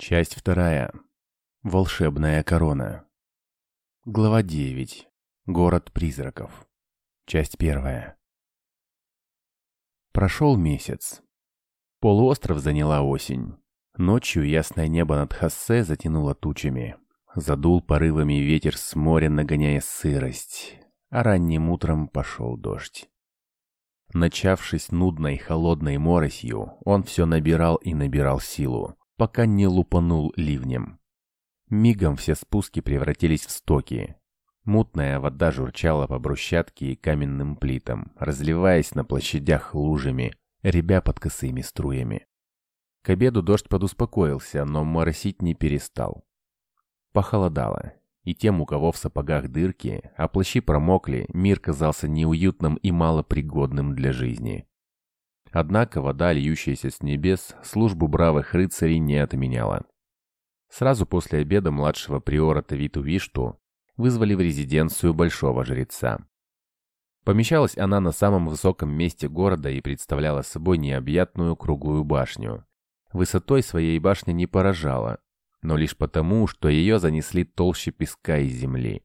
Часть вторая. Волшебная корона. Глава 9. Город призраков. Часть первая. Прошел месяц. Полуостров заняла осень. Ночью ясное небо над Хассе затянуло тучами. Задул порывами ветер с моря, нагоняя сырость. А ранним утром пошел дождь. Начавшись нудной холодной моросью, он все набирал и набирал силу пока не лупанул ливнем. Мигом все спуски превратились в стоки. Мутная вода журчала по брусчатке и каменным плитам, разливаясь на площадях лужами, ребя под косыми струями. К обеду дождь подуспокоился, но моросить не перестал. Похолодало, и тем, у кого в сапогах дырки, а плащи промокли, мир казался неуютным и малопригодным для жизни. Однако вода, льющаяся с небес, службу бравых рыцарей не отменяла. Сразу после обеда младшего приора Тавиту Вишту вызвали в резиденцию большого жреца. Помещалась она на самом высоком месте города и представляла собой необъятную круглую башню. Высотой своей башни не поражала, но лишь потому, что ее занесли толще песка и земли.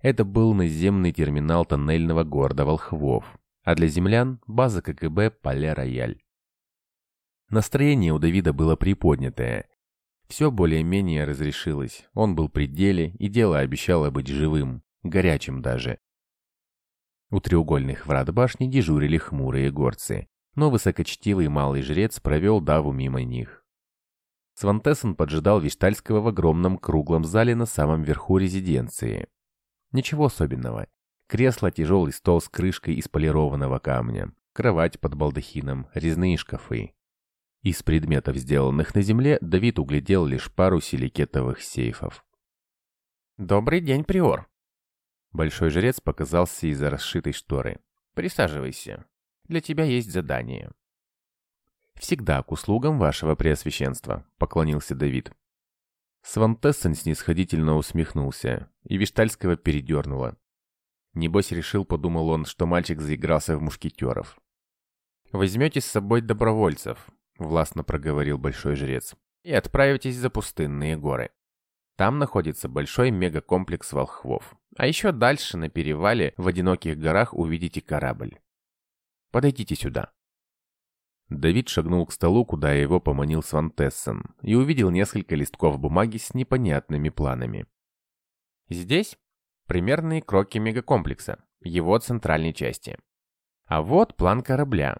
Это был наземный терминал тоннельного города Волхвов, а для землян – база КГБ «Поля-Рояль». Настроение у Давида было приподнятое. Все более-менее разрешилось, он был при деле, и дело обещало быть живым, горячим даже. У треугольных врат башни дежурили хмурые горцы, но высокочтивый малый жрец провел Даву мимо них. Свантессен поджидал Виштальского в огромном круглом зале на самом верху резиденции. Ничего особенного. Кресло, тяжелый стол с крышкой из полированного камня, кровать под балдахином, резные шкафы. Из предметов, сделанных на земле, Давид углядел лишь пару силикетовых сейфов. «Добрый день, Приор!» Большой жрец показался из-за расшитой шторы. «Присаживайся. Для тебя есть задание». «Всегда к услугам вашего преосвященства», — поклонился Давид. Свантессен снисходительно усмехнулся, и Виштальского передернуло. Небось решил, подумал он, что мальчик заигрался в мушкетеров. «Возьмете с собой добровольцев», — властно проговорил большой жрец, «и отправитесь за пустынные горы. Там находится большой мегакомплекс волхвов. А еще дальше, на перевале, в одиноких горах увидите корабль. Подойдите сюда». Давид шагнул к столу, куда его поманил Свантессен, и увидел несколько листков бумаги с непонятными планами. «Здесь примерные кроки мегакомплекса, его центральной части. А вот план корабля.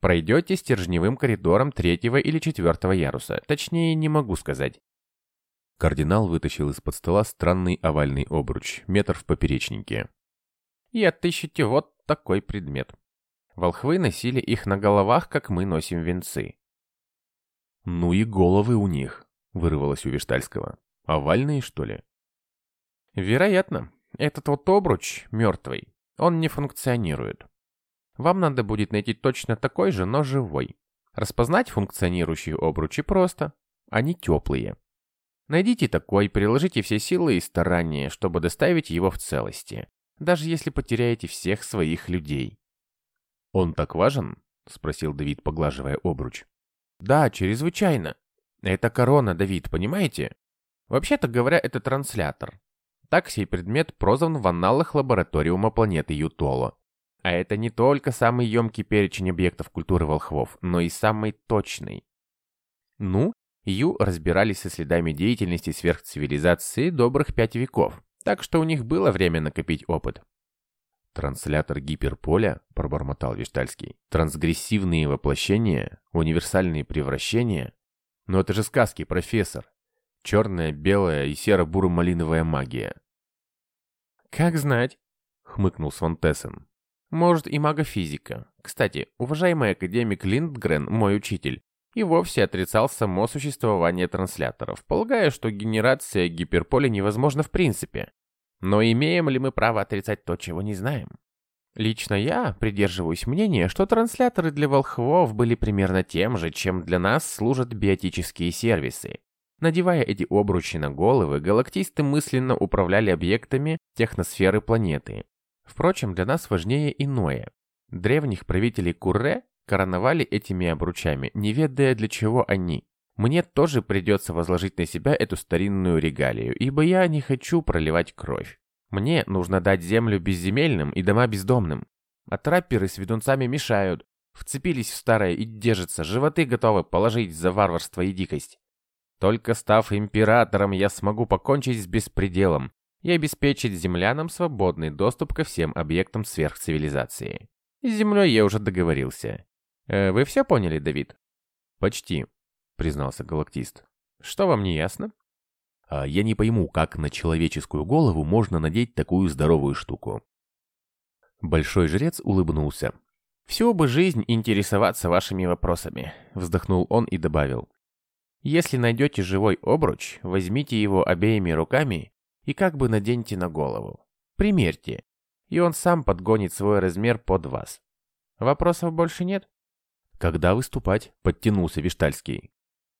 Пройдете стержневым коридором третьего или четвертого яруса, точнее не могу сказать. Кардинал вытащил из-под стола странный овальный обруч, метр в поперечнике. И отыщите вот такой предмет. Волхвы носили их на головах, как мы носим венцы. «Ну и головы у них», — вырвалось у Виштальского. «Овальные, что ли?» «Вероятно. Этот вот обруч мертвый, он не функционирует. Вам надо будет найти точно такой же, но живой. Распознать функционирующие обручи просто. Они теплые. Найдите такой, приложите все силы и старания, чтобы доставить его в целости, даже если потеряете всех своих людей. «Он так важен?» — спросил Давид, поглаживая обруч. «Да, чрезвычайно. Это корона, Давид, понимаете? Вообще-то говоря, это транслятор. Так сей предмет прозван в аналах лабораториума планеты Ютоло. А это не только самый емкий перечень объектов культуры волхвов, но и самый точный. Ну, Ю разбирались со следами деятельности сверхцивилизации добрых пять веков, так что у них было время накопить опыт. «Транслятор гиперполя», — пробормотал Виштальский. «Трансгрессивные воплощения? Универсальные превращения? Но это же сказки, профессор черная, белая и серо-буро-малиновая магия. «Как знать», — хмыкнул Свантессен. «Может, и магофизика. Кстати, уважаемый академик Линдгрен, мой учитель, и вовсе отрицал само существование трансляторов, полагая, что генерация гиперполя невозможна в принципе. Но имеем ли мы право отрицать то, чего не знаем? Лично я придерживаюсь мнения, что трансляторы для волхвов были примерно тем же, чем для нас служат биотические сервисы. Надевая эти обручи на головы, галактисты мысленно управляли объектами техносферы планеты. Впрочем, для нас важнее иное. Древних правителей Курре короновали этими обручами, не ведая для чего они. Мне тоже придется возложить на себя эту старинную регалию, ибо я не хочу проливать кровь. Мне нужно дать землю безземельным и дома бездомным. А трапперы с ведунцами мешают, вцепились в старое и держатся, животы готовы положить за варварство и дикость. Только став императором, я смогу покончить с беспределом и обеспечить землянам свободный доступ ко всем объектам сверхцивилизации. С землей я уже договорился. Э, вы все поняли, Давид? Почти, признался галактист. Что вам не ясно? А я не пойму, как на человеческую голову можно надеть такую здоровую штуку. Большой жрец улыбнулся. «Всю бы жизнь интересоваться вашими вопросами», — вздохнул он и добавил. «Если найдете живой обруч, возьмите его обеими руками и как бы наденьте на голову. Примерьте, и он сам подгонит свой размер под вас. Вопросов больше нет?» «Когда выступать?» — подтянулся Виштальский.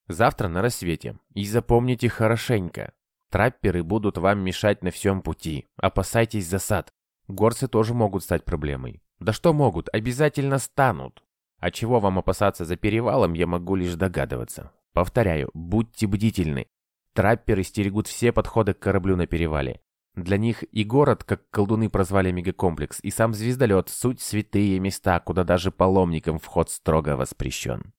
«Завтра на рассвете. И запомните хорошенько. Трапперы будут вам мешать на всем пути. Опасайтесь засад. Горцы тоже могут стать проблемой. Да что могут, обязательно станут. А чего вам опасаться за перевалом, я могу лишь догадываться. Повторяю, будьте бдительны. Трапперы стерегут все подходы к кораблю на перевале. Для них и город, как колдуны прозвали мегакомплекс, и сам звездолет – суть святые места, куда даже паломникам вход строго воспрещен.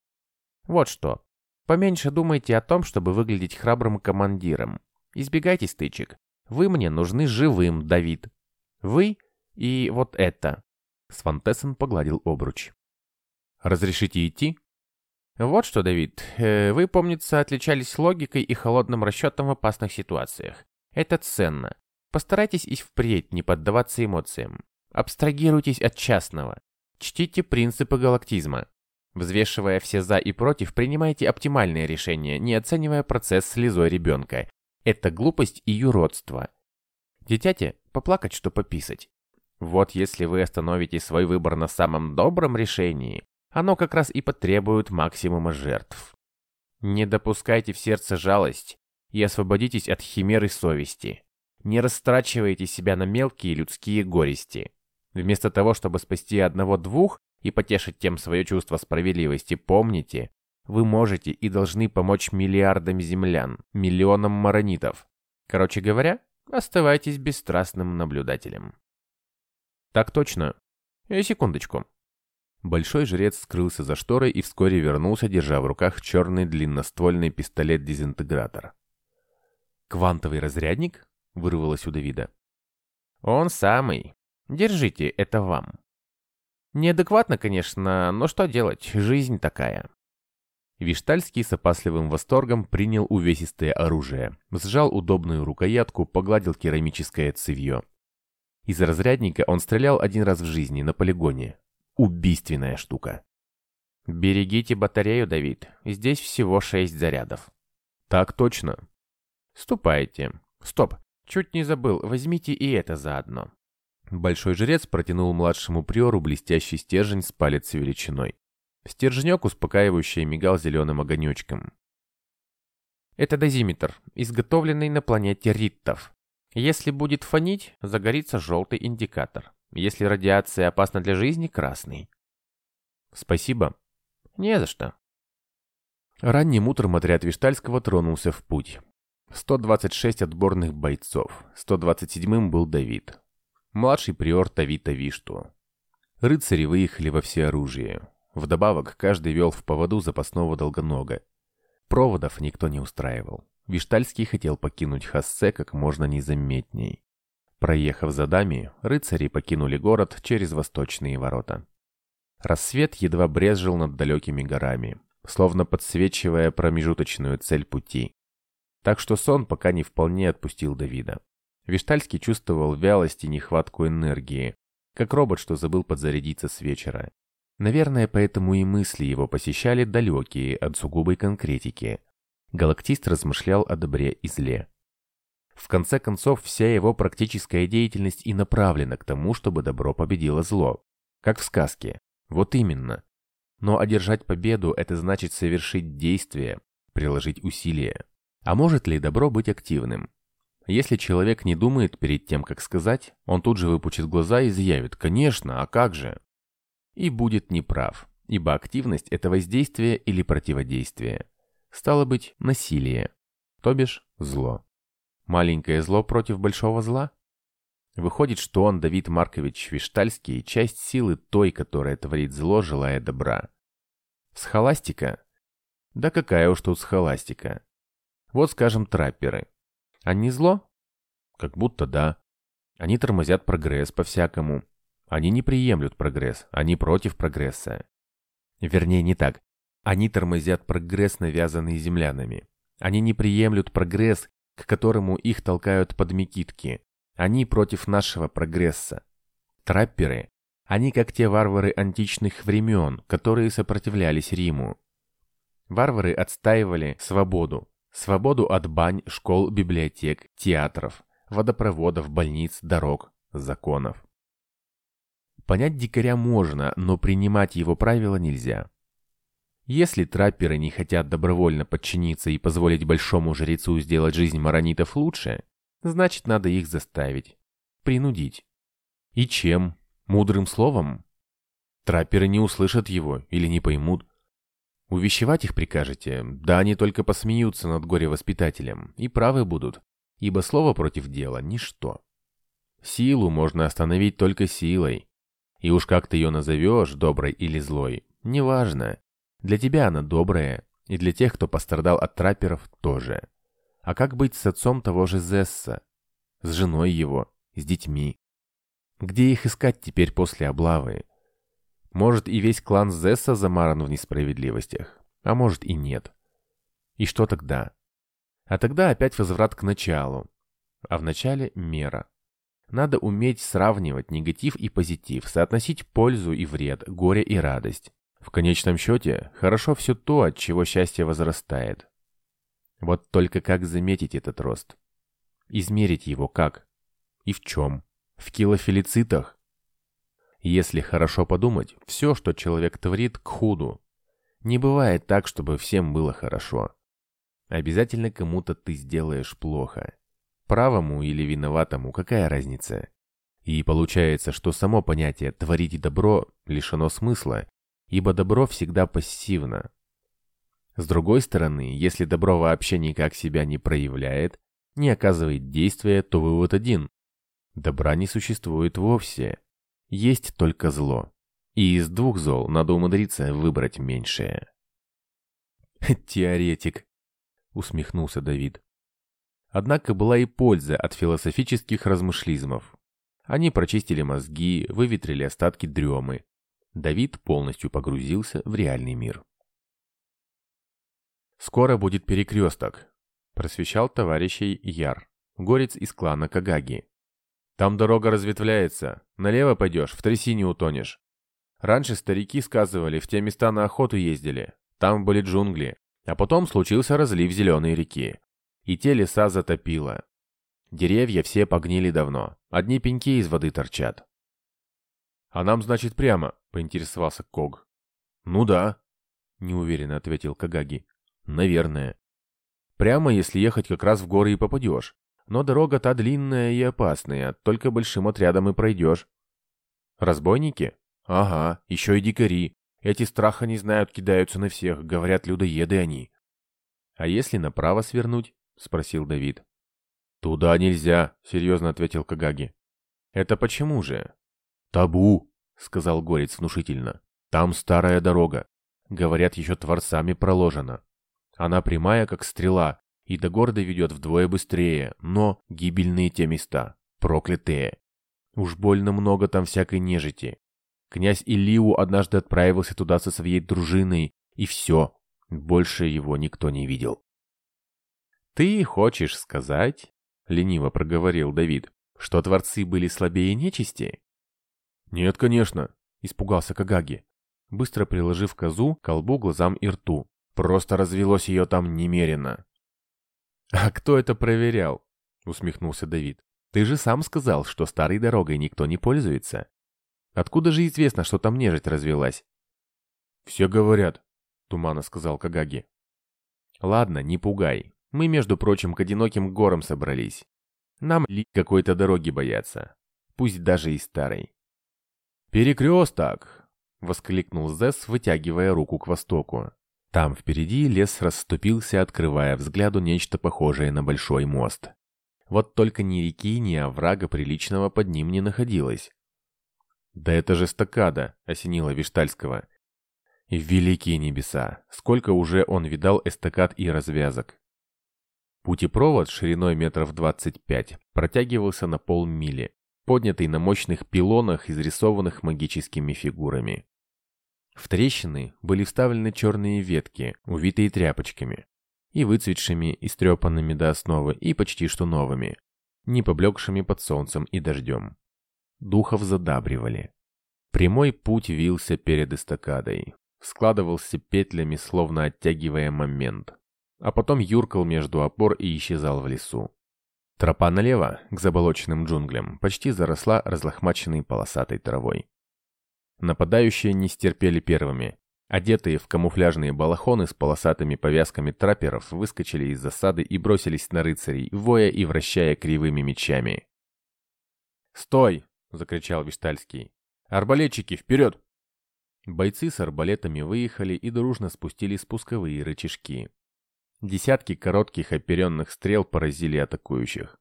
Вот что. Поменьше думайте о том, чтобы выглядеть храбрым командиром. Избегайте стычек. Вы мне нужны живым, Давид. Вы и вот это. Свантессен погладил обруч. «Разрешите идти?» «Вот что, Давид, э, вы, помнится, отличались логикой и холодным расчетом в опасных ситуациях. Это ценно. Постарайтесь и впредь не поддаваться эмоциям. Абстрагируйтесь от частного. Чтите принципы галактизма. Взвешивая все «за» и «против», принимайте оптимальные решения, не оценивая процесс слезой ребенка. Это глупость и юродство. Дитяте, поплакать, что пописать. Вот если вы остановите свой выбор на самом добром решении, оно как раз и потребует максимума жертв. Не допускайте в сердце жалость и освободитесь от химеры совести. Не растрачивайте себя на мелкие людские горести. Вместо того, чтобы спасти одного-двух и потешить тем свое чувство справедливости, помните, вы можете и должны помочь миллиардам землян, миллионам маронитов. Короче говоря, оставайтесь бесстрастным наблюдателем. Так точно. И секундочку. Большой жрец скрылся за шторой и вскоре вернулся, держа в руках черный длинноствольный пистолет-дезинтегратор. «Квантовый разрядник?» — вырвалось у Давида. «Он самый. Держите, это вам». Неадекватно, конечно, но что делать, жизнь такая. Виштальский с опасливым восторгом принял увесистое оружие, сжал удобную рукоятку, погладил керамическое цевье. Из разрядника он стрелял один раз в жизни на полигоне. Убийственная штука. «Берегите батарею, Давид. Здесь всего шесть зарядов». «Так точно». «Ступайте. Стоп. Чуть не забыл. Возьмите и это заодно». Большой жрец протянул младшему приору блестящий стержень с палец величиной. Стержнек успокаивающе мигал зеленым огонечком. Это дозиметр, изготовленный на планете Риттов. Если будет фонить, загорится желтый индикатор. Если радиация опасна для жизни, красный. Спасибо. Не за что. Ранним утром отряд Виштальского тронулся в путь. 126 отборных бойцов. 127-м был Давид. Младший приор Тавита Вишту. Рыцари выехали во всеоружие. Вдобавок, каждый вел в поводу запасного долгонога. Проводов никто не устраивал. Виштальский хотел покинуть Хассе как можно незаметней. Проехав за дами, рыцари покинули город через восточные ворота. Рассвет едва брезжил над далекими горами, словно подсвечивая промежуточную цель пути. Так что сон пока не вполне отпустил Давида. Виштальский чувствовал вялость и нехватку энергии, как робот, что забыл подзарядиться с вечера. Наверное, поэтому и мысли его посещали далекие от сугубой конкретики, Галактист размышлял о добре и зле. В конце концов, вся его практическая деятельность и направлена к тому, чтобы добро победило зло. Как в сказке. Вот именно. Но одержать победу – это значит совершить действие, приложить усилия. А может ли добро быть активным? Если человек не думает перед тем, как сказать, он тут же выпучит глаза и заявит «Конечно, а как же?» И будет неправ, ибо активность – это воздействие или противодействие. Стало быть, насилие, то бишь зло. Маленькое зло против большого зла? Выходит, что он, Давид Маркович Виштальский, часть силы той, которая творит зло, желая добра. Схоластика? Да какая уж тут схоластика. Вот, скажем, трапперы. Они зло? Как будто да. Они тормозят прогресс по-всякому. Они не приемлют прогресс, они против прогресса. Вернее, не так. Они тормозят прогресс, навязанный землянами. Они не приемлют прогресс, к которому их толкают подмекитки. Они против нашего прогресса. Трапперы. Они как те варвары античных времен, которые сопротивлялись Риму. Варвары отстаивали свободу. Свободу от бань, школ, библиотек, театров, водопроводов, больниц, дорог, законов. Понять дикаря можно, но принимать его правила нельзя. Если трапперы не хотят добровольно подчиниться и позволить большому жрецу сделать жизнь маронитов лучше, значит надо их заставить, принудить. И чем? Мудрым словом? Трапперы не услышат его или не поймут. Увещевать их прикажете, да они только посмеются над горе-воспитателем, и правы будут, ибо слово против дела – ничто. Силу можно остановить только силой, и уж как ты ее назовешь, доброй или злой, неважно. Для тебя она добрая, и для тех, кто пострадал от трапперов, тоже. А как быть с отцом того же Зесса? С женой его? С детьми? Где их искать теперь после облавы? Может, и весь клан Зесса замаран в несправедливостях, а может и нет. И что тогда? А тогда опять возврат к началу. А в начале мера. Надо уметь сравнивать негатив и позитив, соотносить пользу и вред, горе и радость. В конечном счете, хорошо все то, от чего счастье возрастает. Вот только как заметить этот рост? Измерить его как? И в чем? В килофилицитах? Если хорошо подумать, все, что человек творит, к худу. Не бывает так, чтобы всем было хорошо. Обязательно кому-то ты сделаешь плохо. Правому или виноватому какая разница? И получается, что само понятие «творить добро» лишено смысла, ибо добро всегда пассивно. С другой стороны, если добро вообще никак себя не проявляет, не оказывает действия, то вывод один. Добра не существует вовсе. Есть только зло. И из двух зол надо умудриться выбрать меньшее. «Теоретик», — усмехнулся Давид. Однако была и польза от философических размышлизмов. Они прочистили мозги, выветрили остатки дремы. Давид полностью погрузился в реальный мир. «Скоро будет перекресток», – просвещал товарищей Яр, горец из клана Кагаги. «Там дорога разветвляется. Налево пойдешь, в трясине утонешь. Раньше старики сказывали, в те места на охоту ездили. Там были джунгли. А потом случился разлив зеленой реки и те леса затопило. Деревья все погнили давно, одни пеньки из воды торчат. «А нам, значит, прямо?» — поинтересовался Ког. «Ну да», — неуверенно ответил Кагаги. «Наверное. Прямо, если ехать как раз в горы и попадешь. Но дорога та длинная и опасная, только большим отрядом и пройдешь». «Разбойники?» «Ага, еще и дикари. Эти страха не знают, кидаются на всех, говорят, людоеды они». «А если направо свернуть?» — спросил Давид. «Туда нельзя», — серьезно ответил Кагаги. «Это почему же?» «Табу», — сказал Горец внушительно. «Там старая дорога. Говорят, еще творцами проложена. Она прямая, как стрела, и до города ведет вдвое быстрее, но гибельные те места, проклятые. Уж больно много там всякой нежити. Князь Илиу однажды отправился туда со своей дружиной, и все, больше его никто не видел. «Ты хочешь сказать, — лениво проговорил Давид, — что творцы были слабее нечисти?» «Нет, конечно», — испугался Кагаги, быстро приложив козу к колбу, глазам и рту. «Просто развелось ее там немерено». «А кто это проверял?» — усмехнулся Давид. «Ты же сам сказал, что старой дорогой никто не пользуется. Откуда же известно, что там нежить развелась?» «Все говорят», — туманно сказал Кагаги. «Ладно, не пугай. Мы, между прочим, к одиноким горам собрались. Нам ли какой-то дороги бояться, пусть даже и старой. «Перекресток!» — воскликнул Зесс, вытягивая руку к востоку. Там впереди лес расступился, открывая взгляду нечто похожее на большой мост. Вот только ни реки, ни оврага приличного под ним не находилось. «Да это же стакада!» — осенила Виштальского. Великие небеса! Сколько уже он видал эстакад и развязок. Путепровод шириной метров 25 протягивался на полмили, поднятый на мощных пилонах, изрисованных магическими фигурами. В трещины были вставлены черные ветки, увитые тряпочками, и выцветшими, истрепанными до основы, и почти что новыми, не поблекшими под солнцем и дождем. Духов задабривали. Прямой путь вился перед эстакадой, складывался петлями, словно оттягивая момент, а потом юркал между опор и исчезал в лесу. Тропа налево, к заболоченным джунглям, почти заросла разлохмаченной полосатой травой. Нападающие не стерпели первыми. Одетые в камуфляжные балахоны с полосатыми повязками трапперов выскочили из засады и бросились на рыцарей, воя и вращая кривыми мечами. «Стой!» — закричал Виштальский. «Арбалетчики, вперед!» Бойцы с арбалетами выехали и дружно спустили спусковые рычажки. Десятки коротких оперенных стрел поразили атакующих.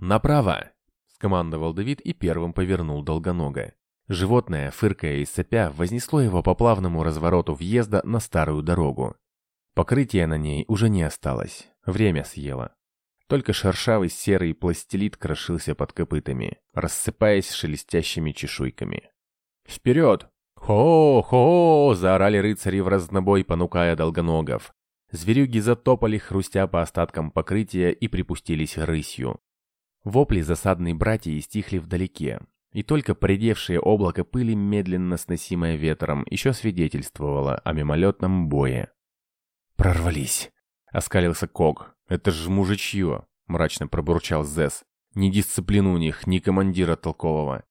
«Направо!» — скомандовал Давид и первым повернул долгонога. Животное, фыркая и сопя, вознесло его по плавному развороту въезда на старую дорогу. Покрытия на ней уже не осталось, время съело. Только шершавый серый пластилит крошился под копытами, рассыпаясь шелестящими чешуйками. «Вперед!» «Хо-хо!» — заорали рыцари в разнобой, понукая долгоногов. Зверюги затопали, хрустя по остаткам покрытия, и припустились рысью. Вопли засадной братья стихли вдалеке, и только поредевшее облако пыли, медленно сносимое ветром, еще свидетельствовало о мимолетном бое. «Прорвались!» — оскалился Ког. «Это ж мужичье!» — мрачно пробурчал Зес. «Ни дисциплину у них, ни командира толкового.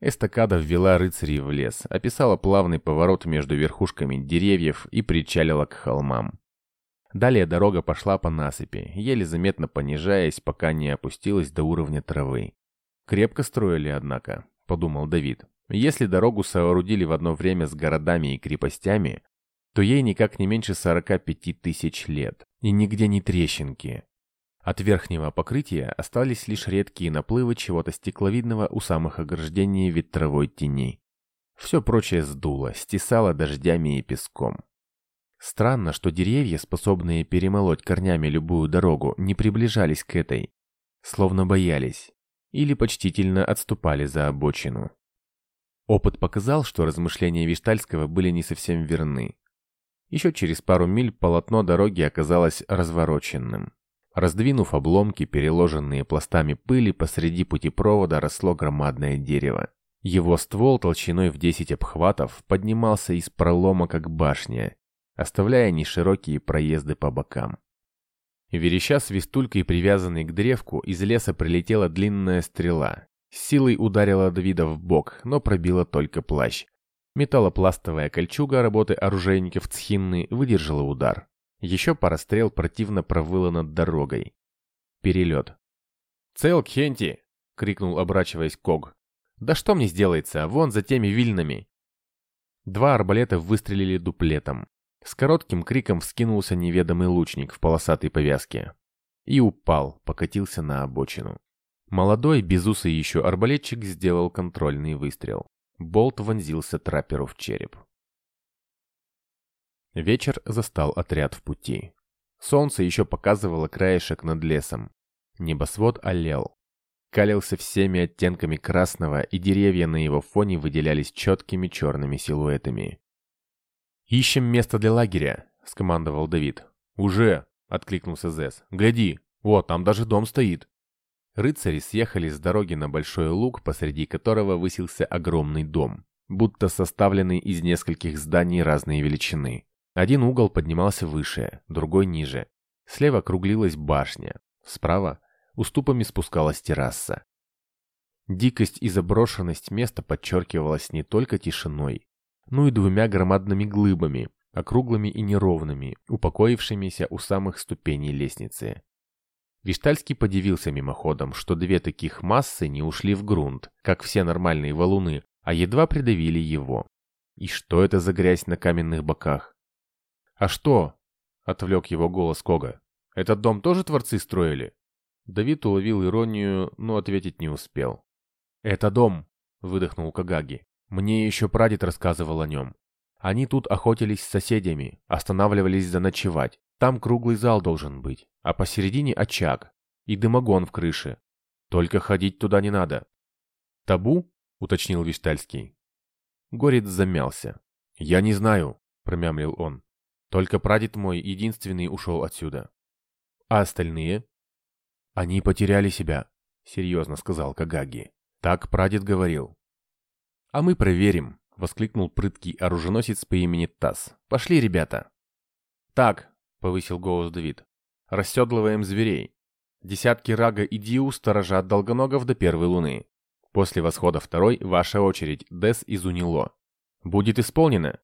Эстакада ввела рыцарей в лес, описала плавный поворот между верхушками деревьев и причалила к холмам. Далее дорога пошла по насыпи, еле заметно понижаясь, пока не опустилась до уровня травы. Крепко строили, однако, подумал Давид. Если дорогу соорудили в одно время с городами и крепостями, то ей никак не меньше 45 тысяч лет, и нигде не трещинки. От верхнего покрытия остались лишь редкие наплывы чего-то стекловидного у самых ограждений ветровой тени. Все прочее сдуло, стесало дождями и песком. Странно, что деревья, способные перемолоть корнями любую дорогу, не приближались к этой, словно боялись, или почтительно отступали за обочину. Опыт показал, что размышления Виштальского были не совсем верны. Еще через пару миль полотно дороги оказалось развороченным. Раздвинув обломки, переложенные пластами пыли, посреди путепровода росло громадное дерево. Его ствол толщиной в 10 обхватов поднимался из пролома как башня, оставляя неширокие проезды по бокам. Вереща свистулькой, привязанной к древку, из леса прилетела длинная стрела. Силой ударила Давида в бок, но пробила только плащ. Металлопластовая кольчуга работы оружейников Цхинны выдержала удар. Еще пара стрел противно провыла над дорогой. Перелет. «Цел, Кхенти!» — крикнул, обращаясь Ког. «Да что мне сделается? Вон за теми вильнами!» Два арбалета выстрелили дуплетом. С коротким криком вскинулся неведомый лучник в полосатой повязке. И упал, покатился на обочину. Молодой, безусый еще арбалетчик сделал контрольный выстрел. Болт вонзился трапперу в череп. Вечер застал отряд в пути. Солнце еще показывало краешек над лесом. Небосвод олел. Калился всеми оттенками красного, и деревья на его фоне выделялись четкими черными силуэтами. «Ищем место для лагеря», — скомандовал Давид. «Уже!» — откликнулся Зес. «Гляди! О, там даже дом стоит!» Рыцари съехали с дороги на большой луг, посреди которого высился огромный дом, будто составленный из нескольких зданий разной величины. Один угол поднимался выше, другой ниже. Слева круглилась башня. Справа уступами спускалась терраса. Дикость и заброшенность места подчеркивалась не только тишиной, но и двумя громадными глыбами, округлыми и неровными, упокоившимися у самых ступеней лестницы. Виштальский подивился мимоходом, что две таких массы не ушли в грунт, как все нормальные валуны, а едва придавили его. И что это за грязь на каменных боках? «А что?» — отвлек его голос Кога. «Этот дом тоже творцы строили?» Давид уловил иронию, но ответить не успел. «Это дом», — выдохнул Кагаги. «Мне еще прадед рассказывал о нем. Они тут охотились с соседями, останавливались заночевать. Там круглый зал должен быть, а посередине очаг и дымогон в крыше. Только ходить туда не надо». «Табу?» — уточнил Виштальский. Горец замялся. «Я не знаю», — промямлил он. «Только прадед мой единственный ушел отсюда». «А остальные?» «Они потеряли себя», — серьезно сказал Кагаги. «Так прадед говорил». «А мы проверим», — воскликнул прыткий оруженосец по имени Тасс. «Пошли, ребята». «Так», — повысил голос Давид, — «расседлываем зверей. Десятки Рага и Диу сторожат долгоногов до первой луны. После восхода второй ваша очередь, Дес из Унило. Будет исполнено».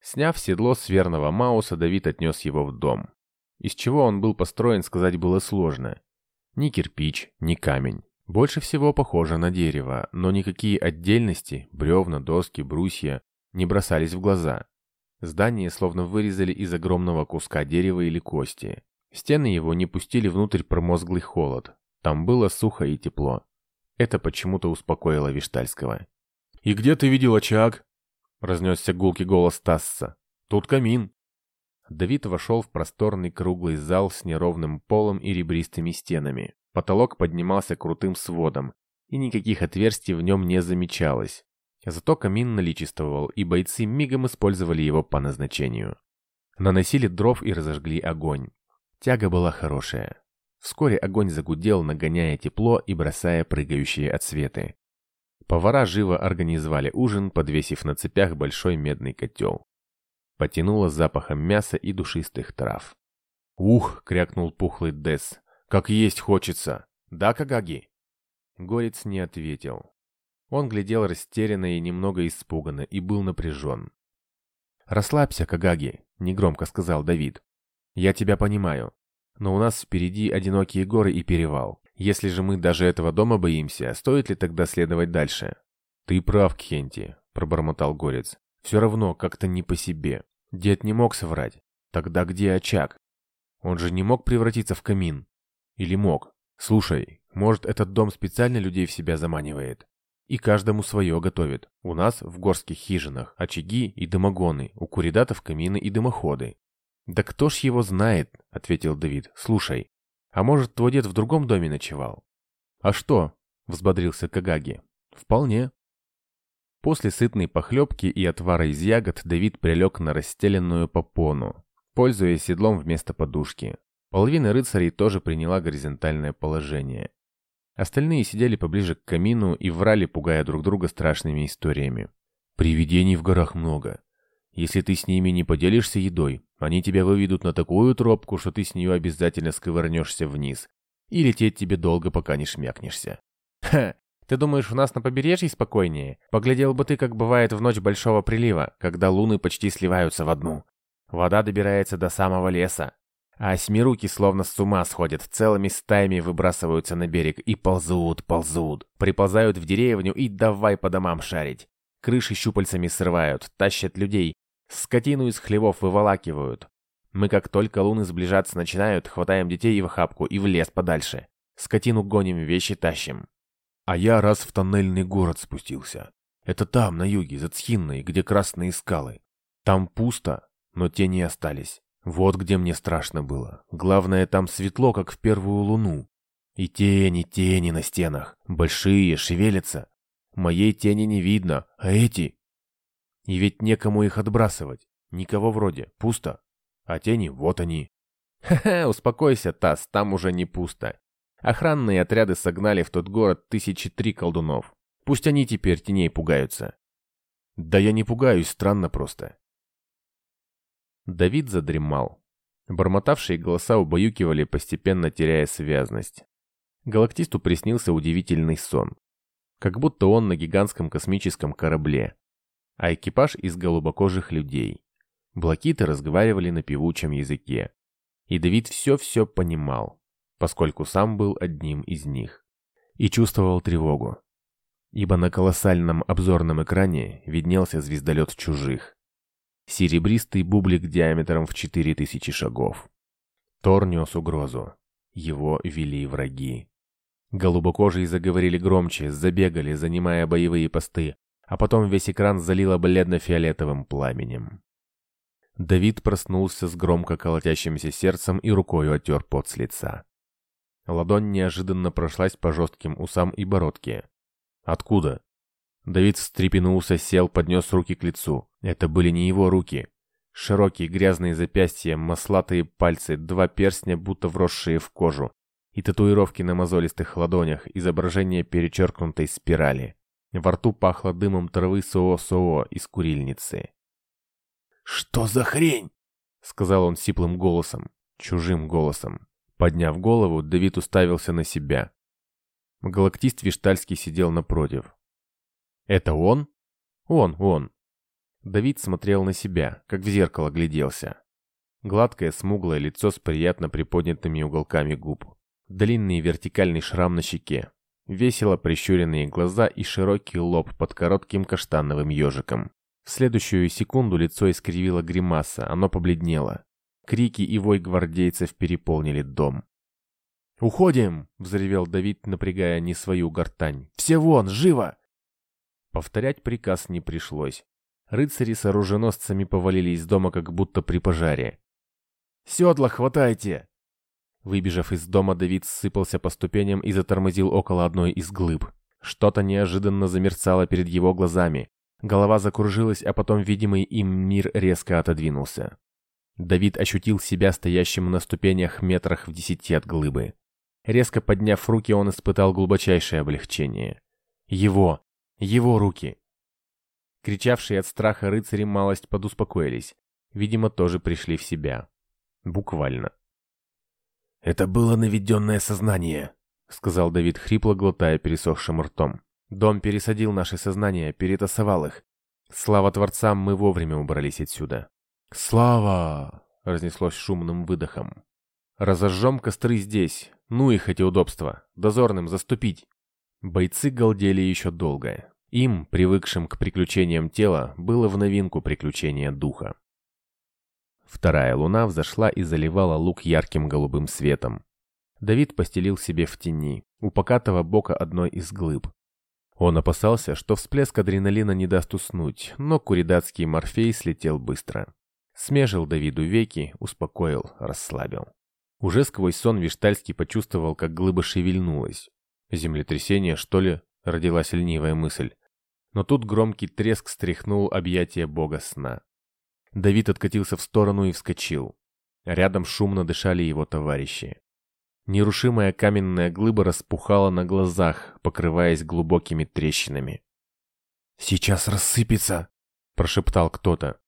Сняв седло с верного Мауса, Давид отнес его в дом. Из чего он был построен, сказать было сложно. Ни кирпич, ни камень. Больше всего похоже на дерево, но никакие отдельности, бревна, доски, брусья, не бросались в глаза. Здание словно вырезали из огромного куска дерева или кости. Стены его не пустили внутрь промозглый холод. Там было сухо и тепло. Это почему-то успокоило Виштальского. «И где ты видел очаг?» — разнесся гулкий голос Тасса. «Тут камин». Давид вошел в просторный круглый зал с неровным полом и ребристыми стенами. Потолок поднимался крутым сводом, и никаких отверстий в нем не замечалось. Зато камин наличествовал, и бойцы мигом использовали его по назначению. Наносили дров и разожгли огонь. Тяга была хорошая. Вскоре огонь загудел, нагоняя тепло и бросая прыгающие отсветы. Повара живо организовали ужин, подвесив на цепях большой медный котел. Потянуло запахом мяса и душистых трав. «Ух!» — крякнул пухлый Дес. «Как есть хочется! Да, Кагаги?» Горец не ответил. Он глядел растерянно и немного испуганно и был напряжен. «Расслабься, Кагаги», — негромко сказал Давид. «Я тебя понимаю. Но у нас впереди одинокие горы и перевал. Если же мы даже этого дома боимся, стоит ли тогда следовать дальше?» «Ты прав, Кхенти», — пробормотал Горец. Все равно как-то не по себе. Дед не мог соврать. Тогда где очаг? Он же не мог превратиться в камин. Или мог? Слушай, может этот дом специально людей в себя заманивает? И каждому свое готовит. У нас в горских хижинах очаги и дымогоны, у куридатов камины и дымоходы. «Да кто ж его знает?» — ответил Давид. «Слушай, а может, твой дед в другом доме ночевал?» «А что?» — взбодрился Кагаги. «Вполне. После сытной похлебки и отвара из ягод Давид прилег на расстеленную попону, пользуясь седлом вместо подушки. Половина рыцарей тоже приняла горизонтальное положение. Остальные сидели поближе к камину и врали, пугая друг друга страшными историями. «Привидений в горах много. Если ты с ними не поделишься едой, они тебя выведут на такую тропку, что ты с нее обязательно сковырнешься вниз. И лететь тебе долго, пока не шмякнешься». «Ха! Ты думаешь, у нас на побережье спокойнее? Поглядел бы ты, как бывает в ночь большого прилива, когда луны почти сливаются в одну. Вода добирается до самого леса. А осьмируки словно с ума сходят, целыми стаями выбрасываются на берег и ползут, ползут. Приползают в деревню и давай по домам шарить. Крыши щупальцами срывают, тащат людей. Скотину из хлевов выволакивают. Мы как только луны сближаться начинают, хватаем детей в охапку и в лес подальше. Скотину гоним, вещи тащим. А я раз в тоннельный город спустился. Это там, на юге, за Цхинной, где красные скалы. Там пусто, но тени остались. Вот где мне страшно было. Главное, там светло, как в первую луну. И тени, тени на стенах. Большие, шевелятся. Моей тени не видно, а эти... И ведь некому их отбрасывать. Никого вроде. Пусто. А тени, вот они. Ха-ха, успокойся, Тасс, там уже не пусто. Охранные отряды согнали в тот город тысячи три колдунов. Пусть они теперь теней пугаются. Да я не пугаюсь, странно просто. Давид задремал. Бормотавшие голоса убаюкивали, постепенно теряя связность. Галактисту приснился удивительный сон. Как будто он на гигантском космическом корабле. А экипаж из голубокожих людей. Блокиты разговаривали на певучем языке. И Давид все-все понимал поскольку сам был одним из них. И чувствовал тревогу, ибо на колоссальном обзорном экране виднелся звездолет чужих. Серебристый бублик диаметром в 4000 шагов. Тор нес угрозу. Его вели враги. Голубокожие заговорили громче, забегали, занимая боевые посты, а потом весь экран залило бледно-фиолетовым пламенем. Давид проснулся с громко колотящимся сердцем и рукой отер пот с лица. Ладонь неожиданно прошлась по жестким усам и бородке. «Откуда?» Давид встрепенулся, сел, поднес руки к лицу. Это были не его руки. Широкие грязные запястья, маслатые пальцы, два перстня, будто вросшие в кожу, и татуировки на мозолистых ладонях, изображение перечеркнутой спирали. Во рту пахло дымом травы СО-СО из курильницы. «Что за хрень?» — сказал он сиплым голосом, чужим голосом. Подняв голову, Давид уставился на себя. Галактист Виштальский сидел напротив. «Это он?» «Он, он». Давид смотрел на себя, как в зеркало гляделся. Гладкое, смуглое лицо с приятно приподнятыми уголками губ. Длинный вертикальный шрам на щеке. Весело прищуренные глаза и широкий лоб под коротким каштановым ежиком. В следующую секунду лицо искривило гримаса, оно побледнело. Крики и вой гвардейцев переполнили дом. «Уходим!» — взревел Давид, напрягая не свою гортань. «Все вон! Живо!» Повторять приказ не пришлось. Рыцари с оруженосцами повалились из дома, как будто при пожаре. «Седла хватайте!» Выбежав из дома, Давид сыпался по ступеням и затормозил около одной из глыб. Что-то неожиданно замерцало перед его глазами. Голова закружилась, а потом видимый им мир резко отодвинулся. Давид ощутил себя стоящим на ступенях метрах в десяти от глыбы. Резко подняв руки, он испытал глубочайшее облегчение. Его, его руки. Кричавшие от страха рыцари малость подуспокоились. Видимо, тоже пришли в себя. Буквально. «Это было наведенное сознание», — сказал Давид хрипло, глотая пересохшим ртом. «Дом пересадил наше сознание, перетасовал их. Слава Творцам, мы вовремя убрались отсюда». «Слава!» — разнеслось шумным выдохом. «Разожжем костры здесь. Ну их эти удобства. Дозорным заступить». Бойцы галдели еще долго. Им, привыкшим к приключениям тела, было в новинку приключения духа. Вторая луна взошла и заливала луг ярким голубым светом. Давид постелил себе в тени, у покатого бока одной из глыб. Он опасался, что всплеск адреналина не даст уснуть, но куридатский морфей слетел быстро. Смежил Давиду веки, успокоил, расслабил. Уже сквозь сон Виштальский почувствовал, как глыба шевельнулась. Землетрясение, что ли, родилась ленивая мысль. Но тут громкий треск стряхнул объятия бога сна. Давид откатился в сторону и вскочил. Рядом шумно дышали его товарищи. Нерушимая каменная глыба распухала на глазах, покрываясь глубокими трещинами. «Сейчас рассыпется!» – прошептал кто-то.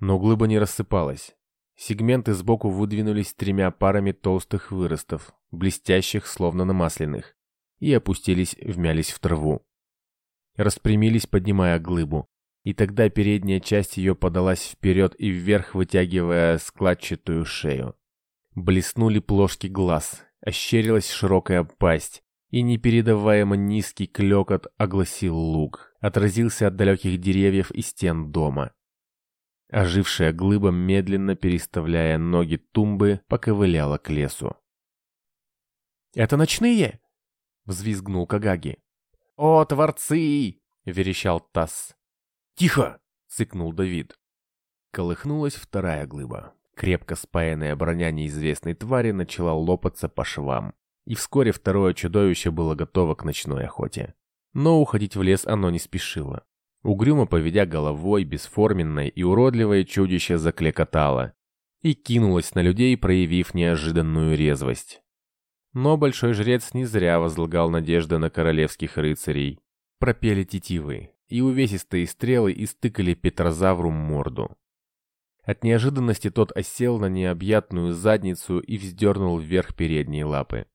Но глыба не рассыпалась. Сегменты сбоку выдвинулись тремя парами толстых выростов, блестящих, словно намасленных, и опустились, вмялись в траву. Распрямились, поднимая глыбу и тогда передняя часть ее подалась вперед и вверх, вытягивая складчатую шею. Блеснули плошки глаз, ощерилась широкая пасть, и непередаваемо низкий клекот огласил луг, отразился от далеких деревьев и стен дома. Ожившая глыба, медленно переставляя ноги тумбы, поковыляла к лесу. «Это ночные?» — взвизгнул Кагаги. «О, творцы!» — верещал Тасс. «Тихо!» — цыкнул Давид. Колыхнулась вторая глыба. Крепко спаянная броня неизвестной твари начала лопаться по швам. И вскоре второе чудовище было готово к ночной охоте. Но уходить в лес оно не спешило. Угрюмо поведя головой, бесформенное и уродливое чудище заклекотало и кинулось на людей, проявив неожиданную резвость. Но большой жрец не зря возлагал надежды на королевских рыцарей. Пропели тетивы, и увесистые стрелы истыкали Петрозавру морду. От неожиданности тот осел на необъятную задницу и вздернул вверх передние лапы.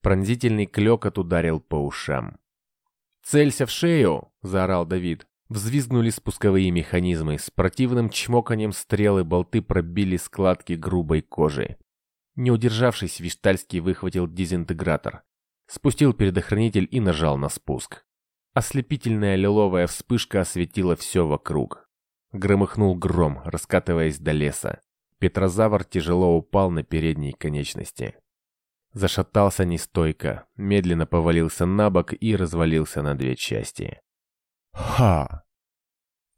Пронзительный клёкот ударил по ушам. «Целься в шею!» — заорал Давид. Взвизгнули спусковые механизмы, с противным чмоканием стрелы болты пробили складки грубой кожи. Не удержавшись, Виштальский выхватил дезинтегратор, спустил предохранитель и нажал на спуск. Ослепительная лиловая вспышка осветила все вокруг. Громыхнул гром, раскатываясь до леса. Петрозавр тяжело упал на передние конечности. Зашатался нестойко, медленно повалился на бок и развалился на две части. «Ха!»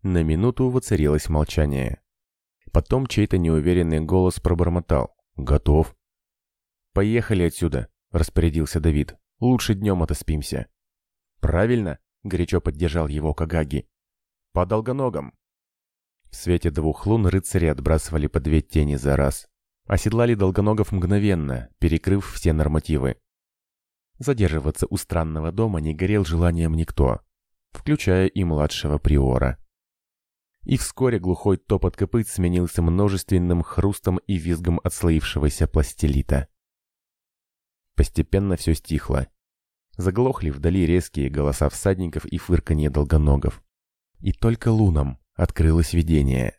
На минуту воцарилось молчание. Потом чей-то неуверенный голос пробормотал. «Готов». «Поехали отсюда», — распорядился Давид. «Лучше днем отоспимся». «Правильно», — горячо поддержал его Кагаги. «По долгоногам». В свете двух лун рыцари отбрасывали по две тени за раз. Оседлали долгоногов мгновенно, перекрыв все нормативы. Задерживаться у странного дома не горел желанием никто, включая и младшего приора. И вскоре глухой топот копыт сменился множественным хрустом и визгом отслоившегося пластилита. Постепенно все стихло. Заглохли вдали резкие голоса всадников и фырканье долгоногов. И только лунам открылось видение.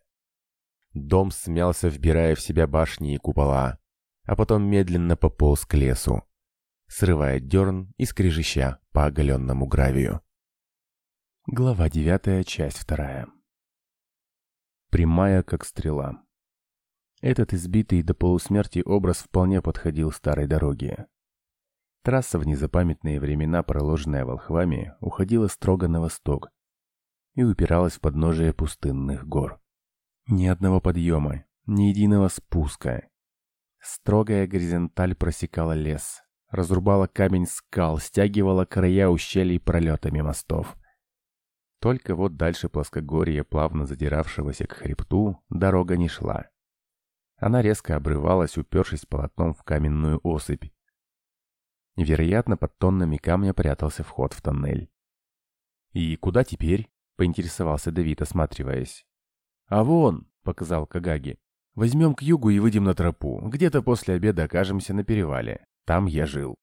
Дом смялся, вбирая в себя башни и купола, а потом медленно пополз к лесу, срывая дерн и скрежеща по оголенному гравию. Глава девятая, часть вторая прямая как стрела. Этот избитый до полусмерти образ вполне подходил старой дороге. Трасса в незапамятные времена, проложенная волхвами, уходила строго на восток и упиралась в подножие пустынных гор. Ни одного подъема, ни единого спуска. Строгая горизонталь просекала лес, разрубала камень скал, стягивала края ущелий пролетами мостов. Только вот дальше плоскогорья, плавно задиравшегося к хребту, дорога не шла. Она резко обрывалась, упершись полотном в каменную осыпь. Вероятно, под тоннами камня прятался вход в тоннель. «И куда теперь?» — поинтересовался Давид, осматриваясь. «А вон!» — показал Кагаги. «Возьмем к югу и выйдем на тропу. Где-то после обеда окажемся на перевале. Там я жил».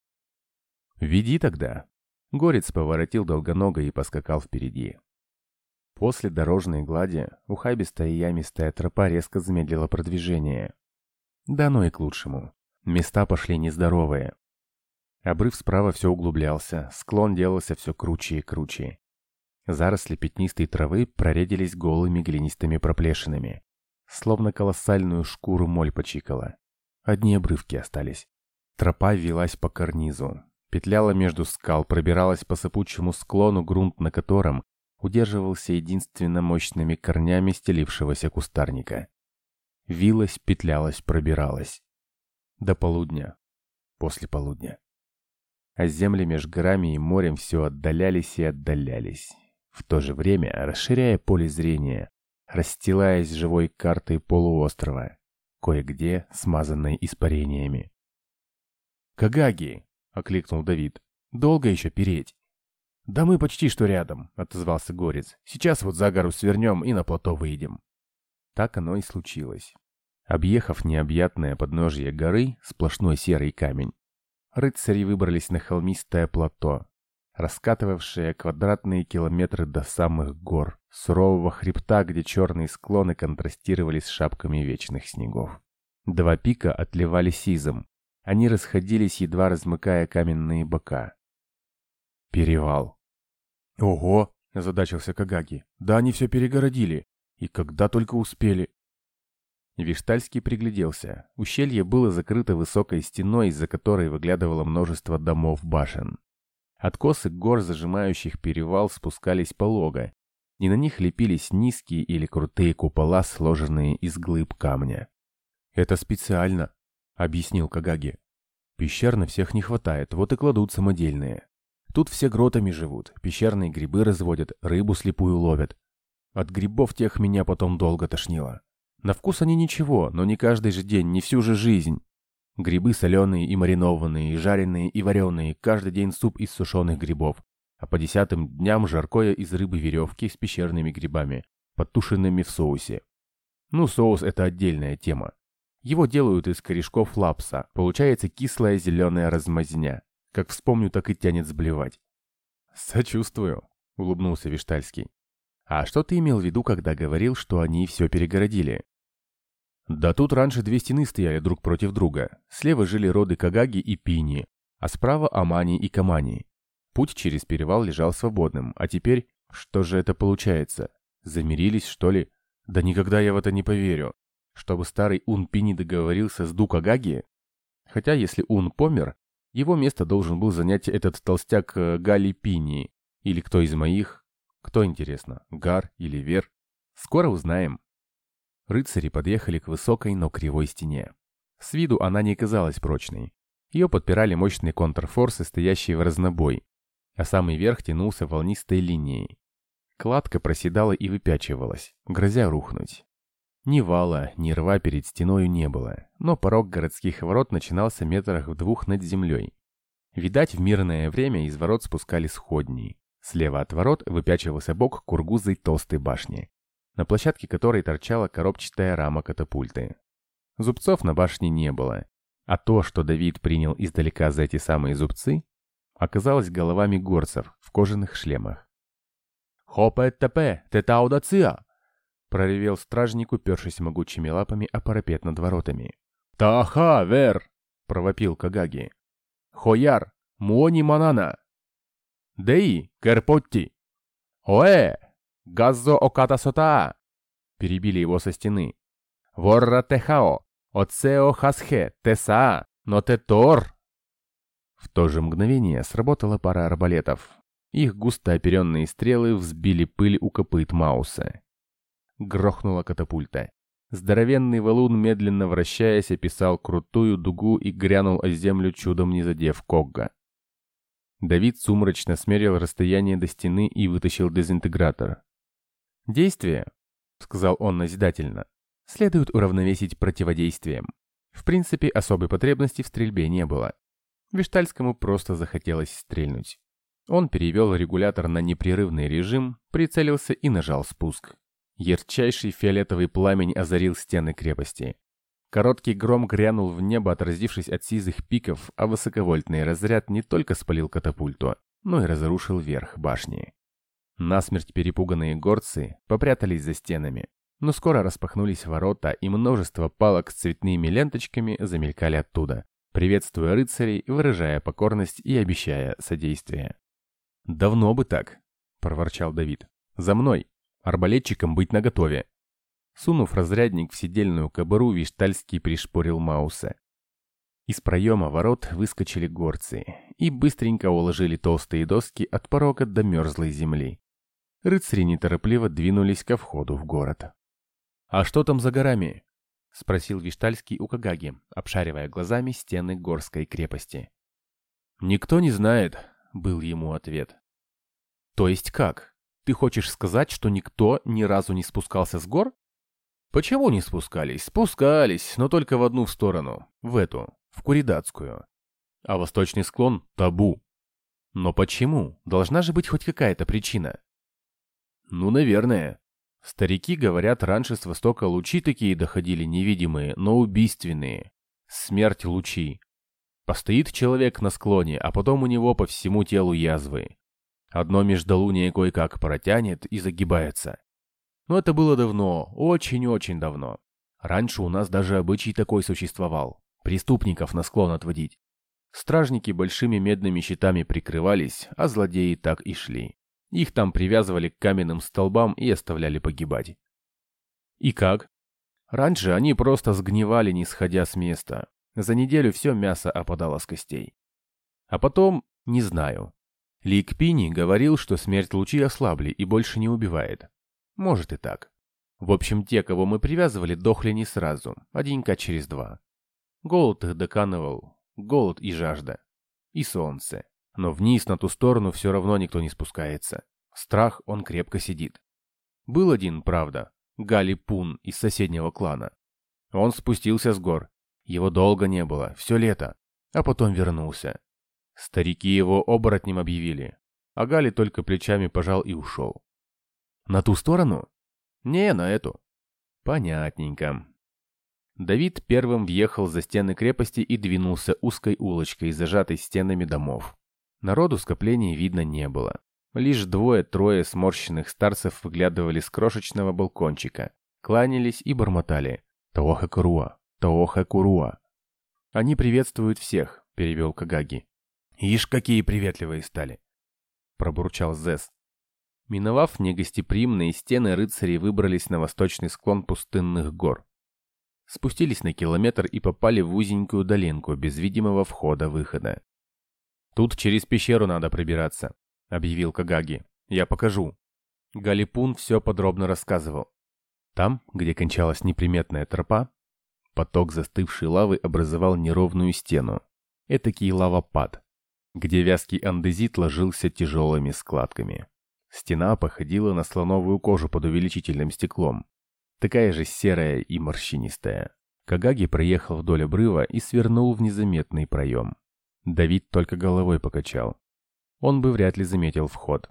«Веди тогда». Горец поворотил долгоного и поскакал впереди. После дорожной глади ухабистая и ямистая тропа резко замедлила продвижение. Да ну и к лучшему. Места пошли нездоровые. Обрыв справа все углублялся, склон делался все круче и круче. Заросли пятнистой травы проредились голыми глинистыми проплешинами. Словно колоссальную шкуру моль почикала. Одни обрывки остались. Тропа велась по карнизу. Петляла между скал, пробиралась по сыпучему склону, грунт на котором удерживался единственно мощными корнями стелившегося кустарника. Вилась, петлялась, пробиралась. До полудня. После полудня. А земли меж горами и морем все отдалялись и отдалялись. В то же время расширяя поле зрения, расстилаясь живой картой полуострова, кое-где смазанной испарениями. «Кагаги!» — окликнул Давид. «Долго еще переть?» «Да мы почти что рядом», — отозвался Горец. «Сейчас вот за гору свернем и на плато выйдем». Так оно и случилось. Объехав необъятное подножье горы, сплошной серый камень, рыцари выбрались на холмистое плато, раскатывавшее квадратные километры до самых гор, сурового хребта, где черные склоны контрастировали с шапками вечных снегов. Два пика отливали сизом, они расходились, едва размыкая каменные бока. Перевал. Ого, озадачился Кагаги. Да они все перегородили. И когда только успели. Виштальский пригляделся. Ущелье было закрыто высокой стеной, из-за которой выглядывало множество домов-башен. Откосы гор, зажимающих перевал, спускались полого, и на них лепились низкие или крутые купола, сложенные из глыб камня. «Это специально», — объяснил Кагаги. «Пещер на всех не хватает, вот и кладут самодельные. Тут все гротами живут, пещерные грибы разводят, рыбу слепую ловят. От грибов тех меня потом долго тошнило. На вкус они ничего, но не каждый же день, не всю же жизнь. Грибы соленые и маринованные, и жареные, и вареные, каждый день суп из сушеных грибов. А по десятым дням жаркое из рыбы веревки с пещерными грибами, подтушенными в соусе. Ну, соус – это отдельная тема. Его делают из корешков лапса, получается кислая зеленая размазня. Как вспомню, так и тянет сблевать. «Сочувствую», — улыбнулся Виштальский. «А что ты имел в виду, когда говорил, что они все перегородили?» «Да тут раньше две стены стояли друг против друга. Слева жили роды Кагаги и Пини, а справа Амани и Камани. Путь через перевал лежал свободным, а теперь, что же это получается? Замирились, что ли? Да никогда я в это не поверю. Чтобы старый Ун Пини договорился с Дукагаги? Хотя, если Ун помер, его место должен был занять этот толстяк э, Гали Пини. Или кто из моих? Кто, интересно, Гар или Вер? Скоро узнаем. Рыцари подъехали к высокой, но кривой стене. С виду она не казалась прочной. Ее подпирали мощные контрфорсы, стоящие в разнобой, а самый верх тянулся волнистой линией. Кладка проседала и выпячивалась, грозя рухнуть. Ни вала, ни рва перед стеною не было, но порог городских ворот начинался метрах в двух над землей. Видать, в мирное время из ворот спускали сходней. Слева от ворот выпячивался бок кургузой толстой башни, на площадке которой торчала коробчатая рама катапульты. Зубцов на башне не было, а то, что Давид принял издалека за эти самые зубцы, оказалось головами горцев в кожаных шлемах. «Хопэ-тэпэ, тетаудация!» проревел стражник, упершись могучими лапами о парапет над воротами. «Таха, вер!» — провопил Кагаги. «Хояр, муони манана!» «Дэй, керпотти!» «Оэ! Газзо оката сота!» Перебили его со стены. «Ворра техао! Оцео хасхе! Теса! Но те тор!» В то же мгновение сработала пара арбалетов, их густо оперенные стрелы взбили пыль у копыт Мауса. Грохнула катапульта. Здоровенный валун, медленно вращаясь, описал крутую дугу и грянул о землю, чудом не задев Когга. Давид сумрачно смерил расстояние до стены и вытащил дезинтегратор. «Действие», — сказал он назидательно, — «следует уравновесить противодействием. В принципе, особой потребности в стрельбе не было. Виштальскому просто захотелось стрельнуть. Он перевел регулятор на непрерывный режим, прицелился и нажал спуск. Ярчайший фиолетовый пламень озарил стены крепости. Короткий гром грянул в небо, отразившись от сизых пиков, а высоковольтный разряд не только спалил катапульту, но и разрушил верх башни. Насмерть перепуганные горцы попрятались за стенами, но скоро распахнулись ворота, и множество палок с цветными ленточками замелькали оттуда, приветствуя рыцарей, выражая покорность и обещая содействие. «Давно бы так», — проворчал Давид. «За мной! Арбалетчиком быть наготове!» Сунув разрядник в сидельную кобуру, Виштальский пришпорил Мауса. Из проема ворот выскочили горцы и быстренько уложили толстые доски от порога до мерзлой земли. Рыцари неторопливо двинулись ко входу в город. «А что там за горами?» — спросил Виштальский у Кагаги, обшаривая глазами стены горской крепости. «Никто не знает», был ему ответ. То есть как? Ты хочешь сказать, что никто ни разу не спускался с гор? Почему не спускались? Спускались, но только в одну сторону, в эту, в Куридатскую. А восточный склон – табу. Но почему? Должна же быть хоть какая-то причина. Ну, наверное. Старики говорят, раньше с востока лучи такие доходили невидимые, но убийственные. Смерть лучи. Постоит человек на склоне, а потом у него по всему телу язвы. Одно междолуние кое-как протянет и загибается. Но это было давно, очень-очень давно. Раньше у нас даже обычай такой существовал. Преступников на склон отводить. Стражники большими медными щитами прикрывались, а злодеи так и шли. Их там привязывали к каменным столбам и оставляли погибать. И как? Раньше они просто сгнивали, не сходя с места. За неделю все мясо опадало с костей. А потом, не знаю. Лик Пини говорил, что смерть лучи ослабли и больше не убивает. Может и так. В общем, те, кого мы привязывали, дохли не сразу, а денька через два. Голод их доканывал, голод и жажда. И солнце. Но вниз на ту сторону все равно никто не спускается. Страх, он крепко сидит. Был один, правда, Гали Пун из соседнего клана. Он спустился с гор, его долго не было, все лето, а потом вернулся. Старики его оборотнем объявили, а Гали только плечами пожал и ушел. На ту сторону? Не, на эту. Понятненько. Давид первым въехал за стены крепости и двинулся узкой улочкой, зажатой стенами домов. Народу скоплений видно не было. Лишь двое-трое сморщенных старцев выглядывали с крошечного балкончика, кланялись и бормотали. «Таоха Круа! Тооха Куруа. «Они приветствуют всех», — перевел Кагаги. «Ишь, какие приветливые стали!» — пробурчал Зес. Миновав негостеприимные стены, рыцари выбрались на восточный склон пустынных гор. Спустились на километр и попали в узенькую долинку без видимого входа-выхода. «Тут через пещеру надо пробираться», — объявил Кагаги. «Я покажу». Галипун все подробно рассказывал. Там, где кончалась неприметная тропа, поток застывшей лавы образовал неровную стену. Этакий лавопад, где вязкий андезит ложился тяжелыми складками. Стена походила на слоновую кожу под увеличительным стеклом. Такая же серая и морщинистая. Кагаги проехал вдоль обрыва и свернул в незаметный проем. Давид только головой покачал. Он бы вряд ли заметил вход.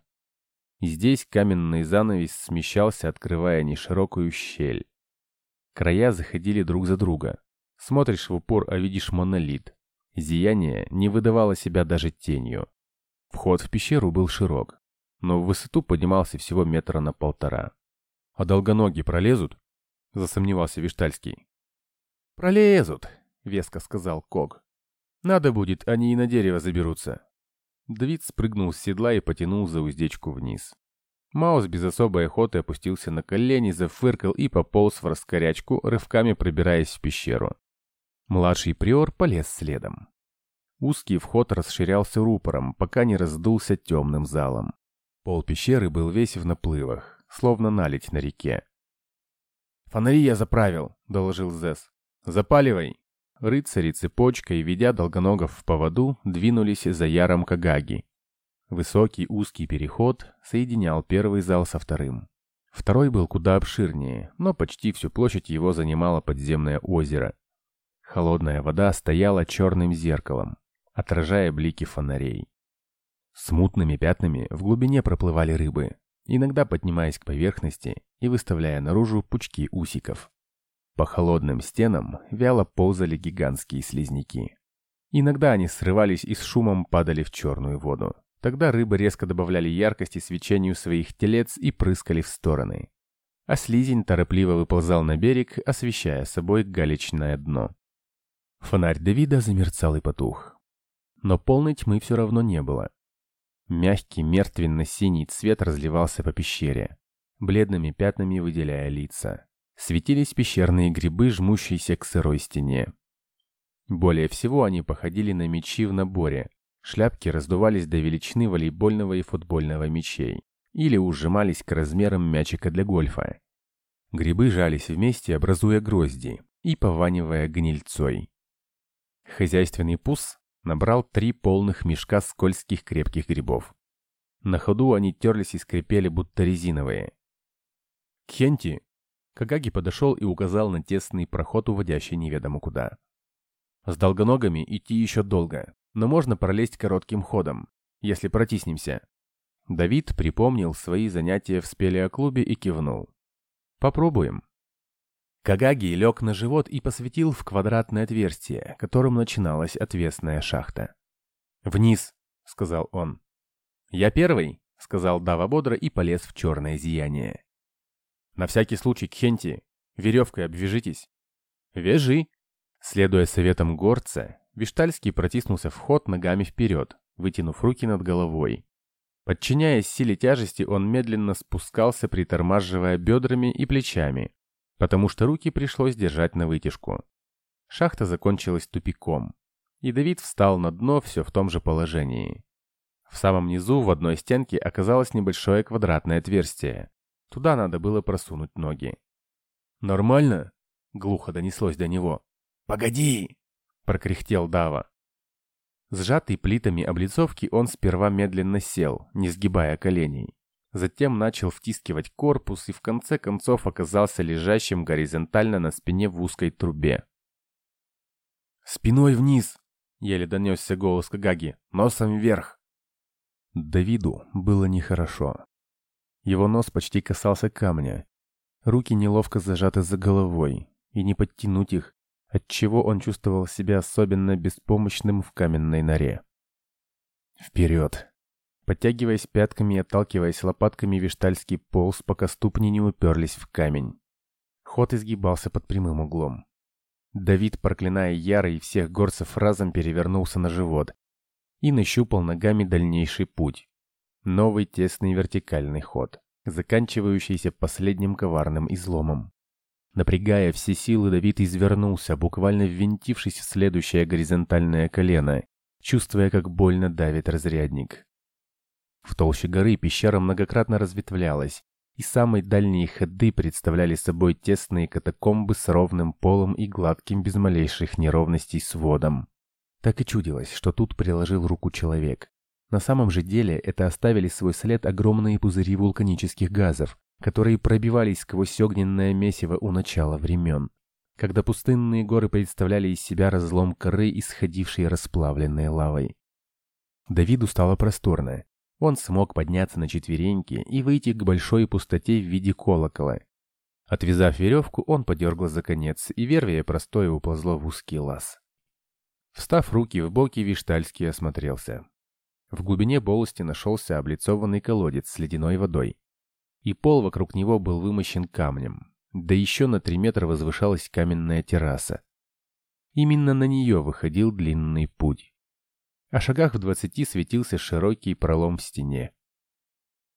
Здесь каменный занавес смещался, открывая неширокую щель. Края заходили друг за друга. Смотришь в упор, а видишь монолит. Зияние не выдавало себя даже тенью. Вход в пещеру был широк, но в высоту поднимался всего метра на полтора. «А долгоноги пролезут?» — засомневался Виштальский. «Пролезут», — веско сказал Ког. «Надо будет, они и на дерево заберутся». Давид спрыгнул с седла и потянул за уздечку вниз. Маус без особой охоты опустился на колени, зафыркал и пополз в раскорячку, рывками пробираясь в пещеру. Младший приор полез следом. Узкий вход расширялся рупором, пока не раздулся темным залом. Пол пещеры был весь в наплывах, словно налить на реке. «Фонари я заправил», — доложил Зес. «Запаливай». Рыцари цепочкой, ведя долгоногов в поводу, двинулись за Яром Кагаги. Высокий узкий переход соединял первый зал со вторым. Второй был куда обширнее, но почти всю площадь его занимало подземное озеро. Холодная вода стояла черным зеркалом, отражая блики фонарей. Смутными пятнами в глубине проплывали рыбы, иногда поднимаясь к поверхности и выставляя наружу пучки усиков. По холодным стенам вяло ползали гигантские слизняки. Иногда они срывались и с шумом падали в черную воду. Тогда рыбы резко добавляли яркости свечению своих телец и прыскали в стороны. А слизень торопливо выползал на берег, освещая собой галечное дно. Фонарь Давида замерцал и потух. Но полной тьмы все равно не было. Мягкий мертвенно-синий цвет разливался по пещере, бледными пятнами выделяя лица. Светились пещерные грибы, жмущиеся к сырой стене. Более всего они походили на мечи в наборе. Шляпки раздувались до величины волейбольного и футбольного мячей или ужимались к размерам мячика для гольфа. Грибы жались вместе, образуя грозди и пованивая гнильцой. Хозяйственный пус набрал три полных мешка скользких крепких грибов. На ходу они терлись и скрипели, будто резиновые. «Кхенти!» Кагаги подошел и указал на тесный проход, уводящий неведомо куда. «С долгоногами идти еще долго, но можно пролезть коротким ходом, если протиснемся». Давид припомнил свои занятия в спелеоклубе и кивнул. «Попробуем». Кагаги лег на живот и посветил в квадратное отверстие, которым начиналась отвесная шахта. «Вниз», — сказал он. «Я первый», — сказал Дава бодро и полез в черное зияние. «На всякий случай, Кхенти, веревкой обвяжитесь». «Вяжи». Следуя советам горца, Виштальский протиснулся в ход ногами вперед, вытянув руки над головой. Подчиняясь силе тяжести, он медленно спускался, притормаживая бедрами и плечами, потому что руки пришлось держать на вытяжку. Шахта закончилась тупиком, и Давид встал на дно все в том же положении. В самом низу в одной стенке оказалось небольшое квадратное отверстие. Туда надо было просунуть ноги. «Нормально?» — глухо донеслось до него. «Погоди!» — прокряхтел Дава. Сжатый плитами облицовки, он сперва медленно сел, не сгибая коленей. Затем начал втискивать корпус и в конце концов оказался лежащим горизонтально на спине в узкой трубе. «Спиной вниз!» — еле донесся голос Кагаги. «Носом вверх!» Давиду было нехорошо. Его нос почти касался камня. Руки неловко зажаты за головой, и не подтянуть их, отчего он чувствовал себя особенно беспомощным в каменной норе. «Вперед!» Подтягиваясь пятками и отталкиваясь лопатками, Виштальский полз, пока ступни не уперлись в камень. Ход изгибался под прямым углом. Давид, проклиная Яра и всех горцев разом, перевернулся на живот и нащупал ногами дальнейший путь. Новый тесный вертикальный ход, заканчивающийся последним коварным изломом. Напрягая все силы, Давид извернулся, буквально ввинтившись в следующее горизонтальное колено, чувствуя, как больно давит разрядник. В толще горы пещера многократно разветвлялась, и самые дальние ходы представляли собой тесные катакомбы с ровным полом и гладким без малейших неровностей сводом. Так и чудилось, что тут приложил руку человек. На самом же деле это оставили свой след огромные пузыри вулканических газов, которые пробивались сквозь огненное месиво у начала времен, когда пустынные горы представляли из себя разлом коры, исходившей расплавленной лавой. Давиду стало просторно. Он смог подняться на четвереньки и выйти к большой пустоте в виде колокола. Отвязав веревку, он подергал за конец, и вервие простое уползло в узкий лаз. Встав руки в боки, Виштальский осмотрелся. В глубине полости нашелся облицованный колодец с ледяной водой и пол вокруг него был вымощен камнем. Да еще на три метра возвышалась каменная терраса. Именно на нее выходил длинный путь. О шагах в двадцати светился широкий пролом в стене.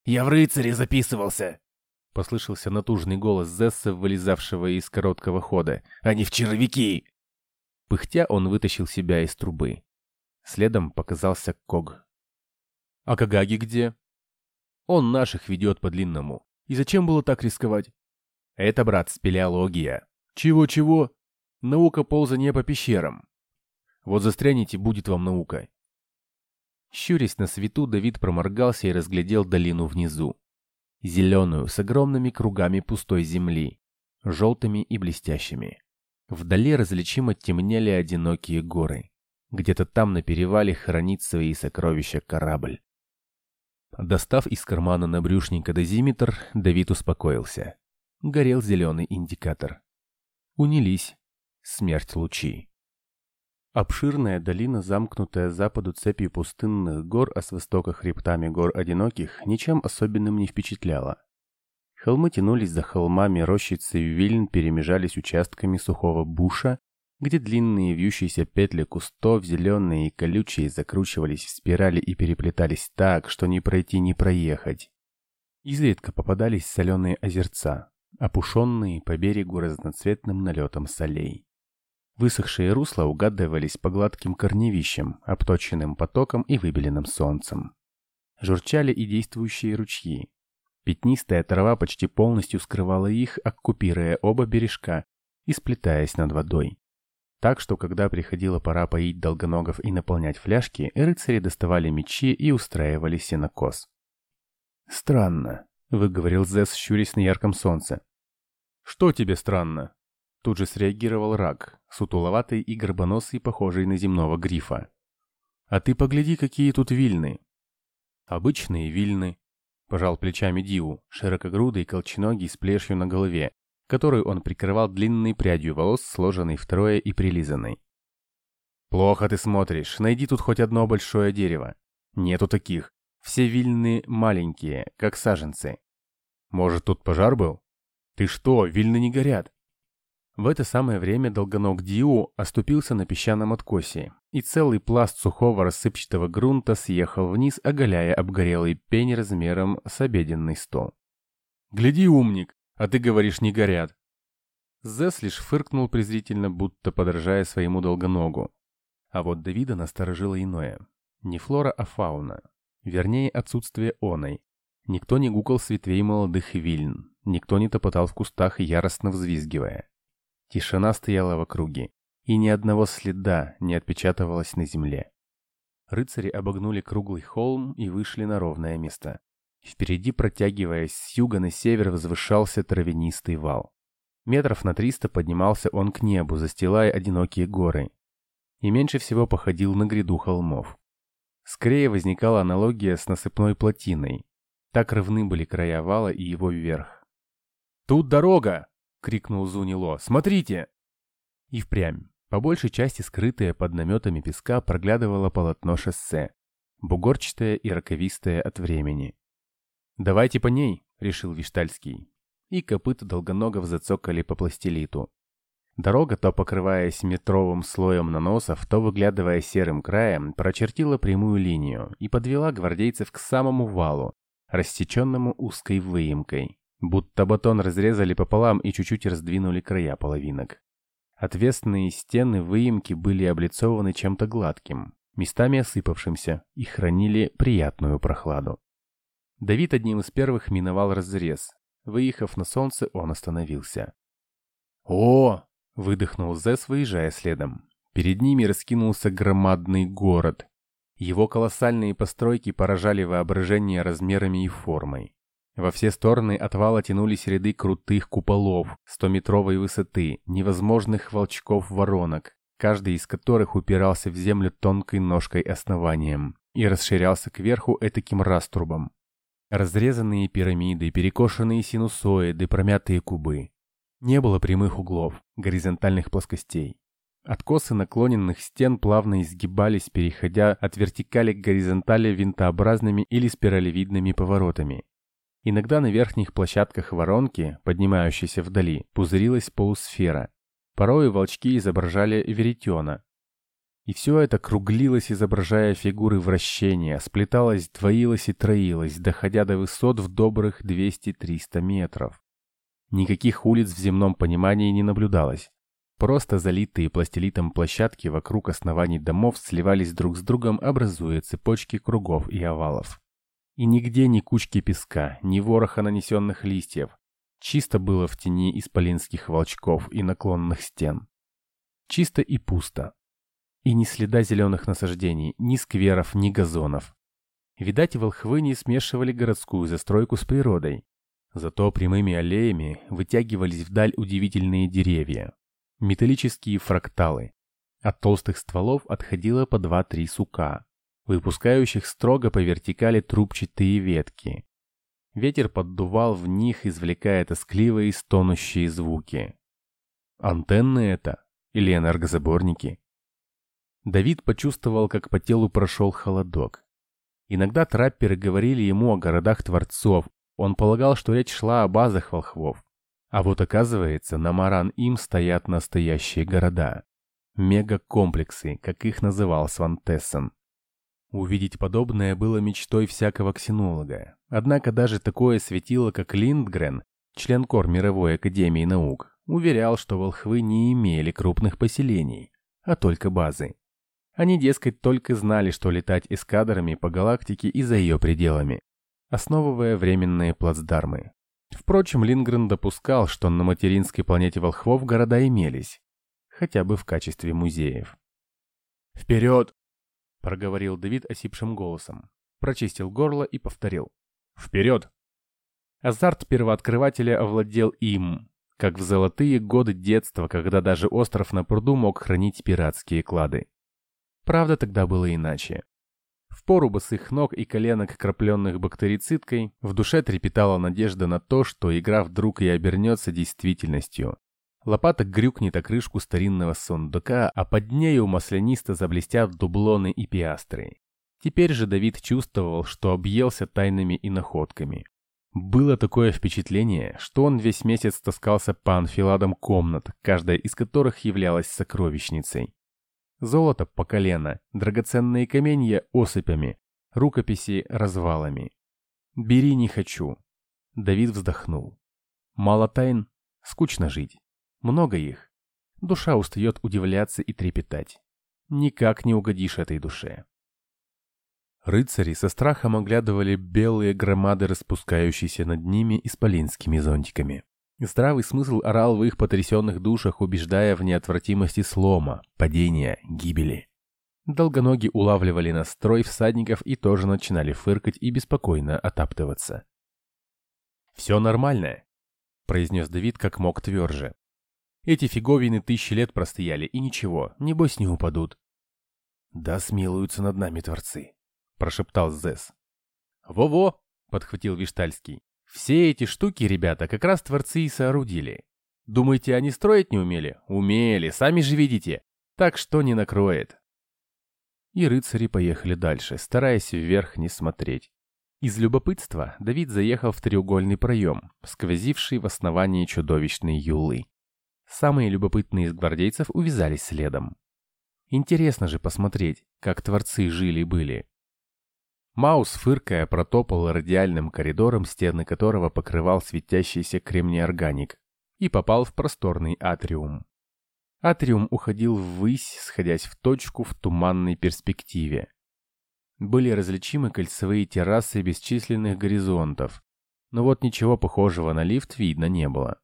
«Я в рыцаре записывался!» Послышался натужный голос Зесса, вылезавшего из короткого хода. «А не в червяки!» Пыхтя он вытащил себя из трубы. Следом показался Ког. «А Кагаги где?» Он наших ведет по-длинному. И зачем было так рисковать? Это, брат, спелеология. Чего-чего? Наука ползания по пещерам. Вот застрянете, будет вам наука. Щурясь на свету, Давид проморгался и разглядел долину внизу. Зеленую, с огромными кругами пустой земли, желтыми и блестящими. Вдали различимо темнели одинокие горы. Где-то там на перевале хранит свои сокровища корабль. Достав из кармана набрюшника дозиметр, Давид успокоился. Горел зеленый индикатор. Унились. Смерть лучи. Обширная долина, замкнутая западу цепью пустынных гор, а с востока хребтами гор одиноких, ничем особенным не впечатляла. Холмы тянулись за холмами, рощицы вильн перемежались участками сухого буша, где длинные вьющиеся петли кустов, зеленые и колючие, закручивались в спирали и переплетались так, что ни пройти, ни проехать. Изредка попадались соленые озерца, опушенные по берегу разноцветным налетом солей. Высохшие русла угадывались по гладким корневищам, обточенным потоком и выбеленным солнцем. Журчали и действующие ручьи. Пятнистая трава почти полностью скрывала их, оккупируя оба бережка и сплетаясь над водой. Так что, когда приходила пора поить долгоногов и наполнять фляжки, рыцари доставали мечи и устраивали сенокос. «Странно», — выговорил Зесс, щурясь на ярком солнце. «Что тебе странно?» Тут же среагировал рак, сутуловатый и горбоносый, похожий на земного грифа. «А ты погляди, какие тут вильны!» «Обычные вильны», — пожал плечами Диву, широкогрудый, колченогий с плешью на голове, которую он прикрывал длинной прядью волос, сложенной втрое и прилизанной. «Плохо ты смотришь. Найди тут хоть одно большое дерево. Нету таких. Все вильны маленькие, как саженцы. Может, тут пожар был? Ты что, вильны не горят?» В это самое время долгоног Диу оступился на песчаном откосе, и целый пласт сухого рассыпчатого грунта съехал вниз, оголяя обгорелый пень размером с обеденный стол. «Гляди, умник, а ты говоришь, не горят. Зесс лишь фыркнул презрительно, будто подражая своему долгоногу. А вот Давида насторожило иное. Не флора, а фауна. Вернее, отсутствие оной. Никто не гукал с ветвей молодых вильн. Никто не топотал в кустах, яростно взвизгивая. Тишина стояла в округе, и ни одного следа не отпечатывалось на земле. Рыцари обогнули круглый холм и вышли на ровное место. Впереди, протягиваясь с юга на север, возвышался травянистый вал. Метров на триста поднимался он к небу, застилая одинокие горы. И меньше всего походил на гряду холмов. Скорее возникала аналогия с насыпной плотиной. Так равны были края вала и его вверх. «Тут дорога!» — крикнул Зунило. «Смотрите!» И впрямь, по большей части скрытое под наметами песка, проглядывало полотно шоссе, бугорчатое и роковистое от времени. «Давайте по ней», — решил Виштальский. И копыта долгоногов зацокали по пластилиту. Дорога, то покрываясь метровым слоем наносов, то выглядывая серым краем, прочертила прямую линию и подвела гвардейцев к самому валу, рассеченному узкой выемкой. Будто батон разрезали пополам и чуть-чуть раздвинули края половинок. Отвесные стены выемки были облицованы чем-то гладким, местами осыпавшимся, и хранили приятную прохладу. Давид одним из первых миновал разрез. Выехав на солнце, он остановился. «О!» — выдохнул Зес, выезжая следом. Перед ними раскинулся громадный город. Его колоссальные постройки поражали воображение размерами и формой. Во все стороны от вала тянулись ряды крутых куполов, стометровой высоты, невозможных волчков-воронок, каждый из которых упирался в землю тонкой ножкой основанием и расширялся кверху этаким раструбом. Разрезанные пирамиды, перекошенные синусоиды, промятые кубы. Не было прямых углов, горизонтальных плоскостей. Откосы наклоненных стен плавно изгибались, переходя от вертикали к горизонтали винтообразными или спиралевидными поворотами. Иногда на верхних площадках воронки, поднимающейся вдали, пузырилась полусфера. Порой волчки изображали веретена. И все это круглилось, изображая фигуры вращения, сплеталось, двоилось и троилось, доходя до высот в добрых 200-300 метров. Никаких улиц в земном понимании не наблюдалось. Просто залитые пластилитом площадки вокруг оснований домов сливались друг с другом, образуя цепочки кругов и овалов. И нигде ни кучки песка, ни вороха нанесенных листьев. Чисто было в тени исполинских волчков и наклонных стен. Чисто и пусто. И ни следа зеленых насаждений, ни скверов, ни газонов. Видать, волхвы не смешивали городскую застройку с природой. Зато прямыми аллеями вытягивались вдаль удивительные деревья. Металлические фракталы. От толстых стволов отходило по два-три сука выпускающих строго по вертикали трубчатые ветки. Ветер поддувал в них, извлекая тоскливые стонущие звуки. Антенны это? Или энергозаборники? Давид почувствовал, как по телу прошел холодок. Иногда трапперы говорили ему о городах творцов. Он полагал, что речь шла о базах волхвов. А вот оказывается, на Маран-Им стоят настоящие города. Мегакомплексы, как их называл Свантессен. Увидеть подобное было мечтой всякого ксенолога. Однако даже такое светило, как Линдгрен, член кор Мировой Академии Наук, уверял, что волхвы не имели крупных поселений, а только базы. Они, дескать, только знали, что летать эскадрами по галактике и за ее пределами, основывая временные плацдармы. Впрочем, Линдгрен допускал, что на материнской планете волхвов города имелись, хотя бы в качестве музеев. «Вперед!» проговорил Давид осипшим голосом. Прочистил горло и повторил. «Вперед!» Азарт первооткрывателя овладел им, как в золотые годы детства, когда даже остров на пруду мог хранить пиратские клады. Правда, тогда было иначе. В пору босых ног и коленок, крапленных бактерициткой, в душе трепетала надежда на то, что игра вдруг и обернется действительностью, Лопата грюкнет о крышку старинного сундука, а под нею маслянисто заблестят дублоны и пиастры. Теперь же Давид чувствовал, что объелся тайнами и находками. Было такое впечатление, что он весь месяц таскался по анфиладам комнат, каждая из которых являлась сокровищницей. Золото по колено, драгоценные каменья осыпями, рукописи развалами. «Бери не хочу». Давид вздохнул. «Мало тайн, скучно жить». Много их. Душа устает удивляться и трепетать. Никак не угодишь этой душе. Рыцари со страхом оглядывали белые громады, распускающиеся над ними исполинскими зонтиками. Здравый смысл орал в их потрясенных душах, убеждая в неотвратимости слома, падения, гибели. Долгоноги улавливали настрой всадников и тоже начинали фыркать и беспокойно отаптываться. «Все нормально», — произнес Давид как мог тверже. Эти фиговины тысячи лет простояли, и ничего, небось не упадут. «Да смилуются над нами творцы», — прошептал Зес. «Во-во», — подхватил Виштальский. «Все эти штуки, ребята, как раз творцы и соорудили. Думаете, они строить не умели? Умели, сами же видите. Так что не накроет». И рыцари поехали дальше, стараясь вверх не смотреть. Из любопытства Давид заехал в треугольный проем, сквозивший в основании чудовищной юлы. Самые любопытные из гвардейцев увязались следом. Интересно же посмотреть, как творцы жили-были. Маус, фыркая, протопал радиальным коридором, стены которого покрывал светящийся кремний-органик, и попал в просторный атриум. Атриум уходил ввысь, сходясь в точку в туманной перспективе. Были различимы кольцевые террасы бесчисленных горизонтов, но вот ничего похожего на лифт видно не было.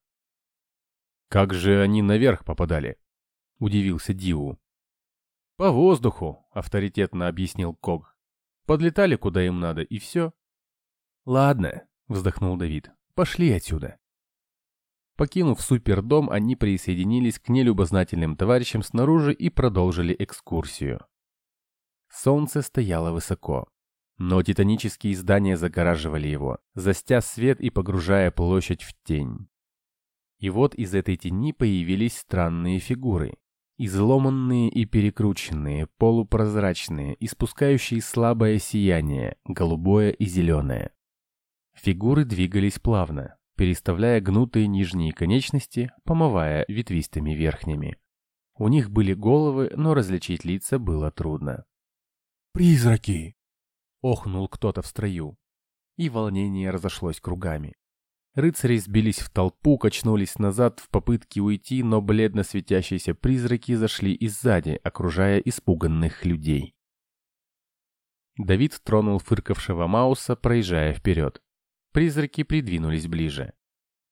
«Как же они наверх попадали?» — удивился Диу. «По воздуху», — авторитетно объяснил Ког. «Подлетали куда им надо, и все». «Ладно», — вздохнул Давид, — «пошли отсюда». Покинув супердом, они присоединились к нелюбознательным товарищам снаружи и продолжили экскурсию. Солнце стояло высоко, но титанические здания загораживали его, застя свет и погружая площадь в тень. И вот из этой тени появились странные фигуры. Изломанные и перекрученные, полупрозрачные, испускающие слабое сияние, голубое и зеленое. Фигуры двигались плавно, переставляя гнутые нижние конечности, помывая ветвистыми верхними. У них были головы, но различить лица было трудно. «Призраки!» — охнул кто-то в строю. И волнение разошлось кругами. Рыцари сбились в толпу, качнулись назад в попытке уйти, но бледно светящиеся призраки зашли и сзади, окружая испуганных людей. Давид тронул фыркавшего Мауса, проезжая вперед. Призраки придвинулись ближе.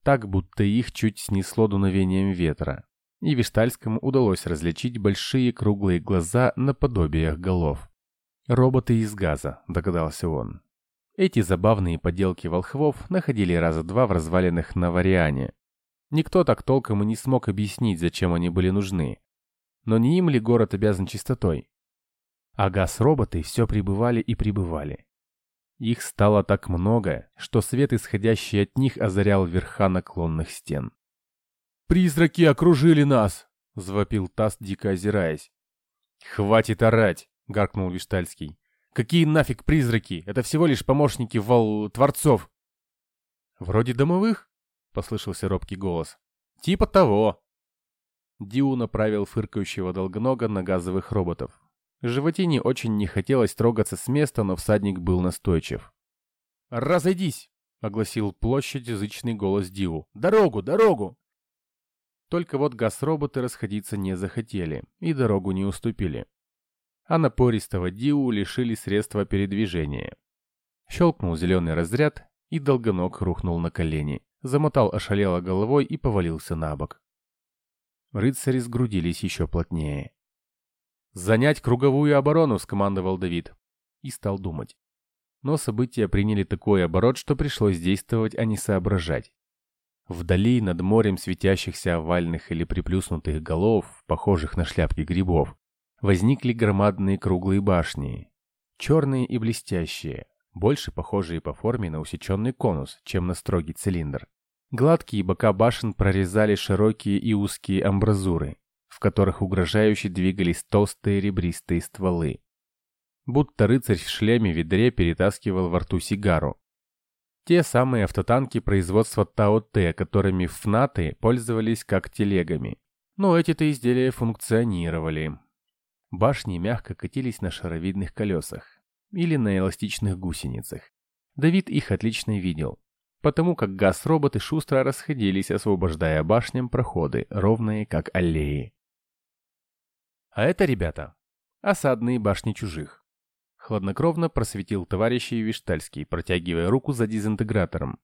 Так, будто их чуть снесло дуновением ветра. И Виштальскому удалось различить большие круглые глаза на подобиях голов. «Роботы из газа», — догадался он. Эти забавные поделки волхвов находили раза два в развалинах на Вариане. Никто так толком и не смог объяснить, зачем они были нужны. Но не им ли город обязан чистотой? А газ-роботы все прибывали и прибывали. Их стало так много, что свет, исходящий от них, озарял верха наклонных стен. «Призраки окружили нас!» — завопил Тасс, дико озираясь. «Хватит орать!» — гаркнул Виштальский. Какие нафиг призраки? Это всего лишь помощники вол... творцов. Вроде домовых? Послышался робкий голос. Типа того. Диу направил фыркающего долгонога на газовых роботов. Животине очень не хотелось трогаться с места, но всадник был настойчив. «Разойдись!» — огласил площадь язычный голос Диу. «Дорогу, дорогу!» Только вот газ-роботы расходиться не захотели и дорогу не уступили а напористого Диу лишили средства передвижения. Щелкнул зеленый разряд, и долгоног рухнул на колени, замотал ошалело головой и повалился на бок. Рыцари сгрудились еще плотнее. «Занять круговую оборону!» — скомандовал Давид. И стал думать. Но события приняли такой оборот, что пришлось действовать, а не соображать. Вдали, над морем светящихся овальных или приплюснутых голов, похожих на шляпки грибов, возникли громадные круглые башни, черные и блестящие, больше похожие по форме на усеченный конус, чем на строгий цилиндр. Гладкие бока башен прорезали широкие и узкие амбразуры, в которых угрожающе двигались толстые ребристые стволы. Будто рыцарь в шлеме-ведре перетаскивал во рту сигару. Те самые автотанки производства Тао-Т, которыми ФНАТы пользовались как телегами. Но эти-то изделия функционировали, Башни мягко катились на шаровидных колесах или на эластичных гусеницах. Давид их отлично видел, потому как газ-роботы шустро расходились, освобождая башням проходы, ровные как аллеи. А это, ребята, осадные башни чужих. Хладнокровно просветил товарищей Виштальский, протягивая руку за дезинтегратором.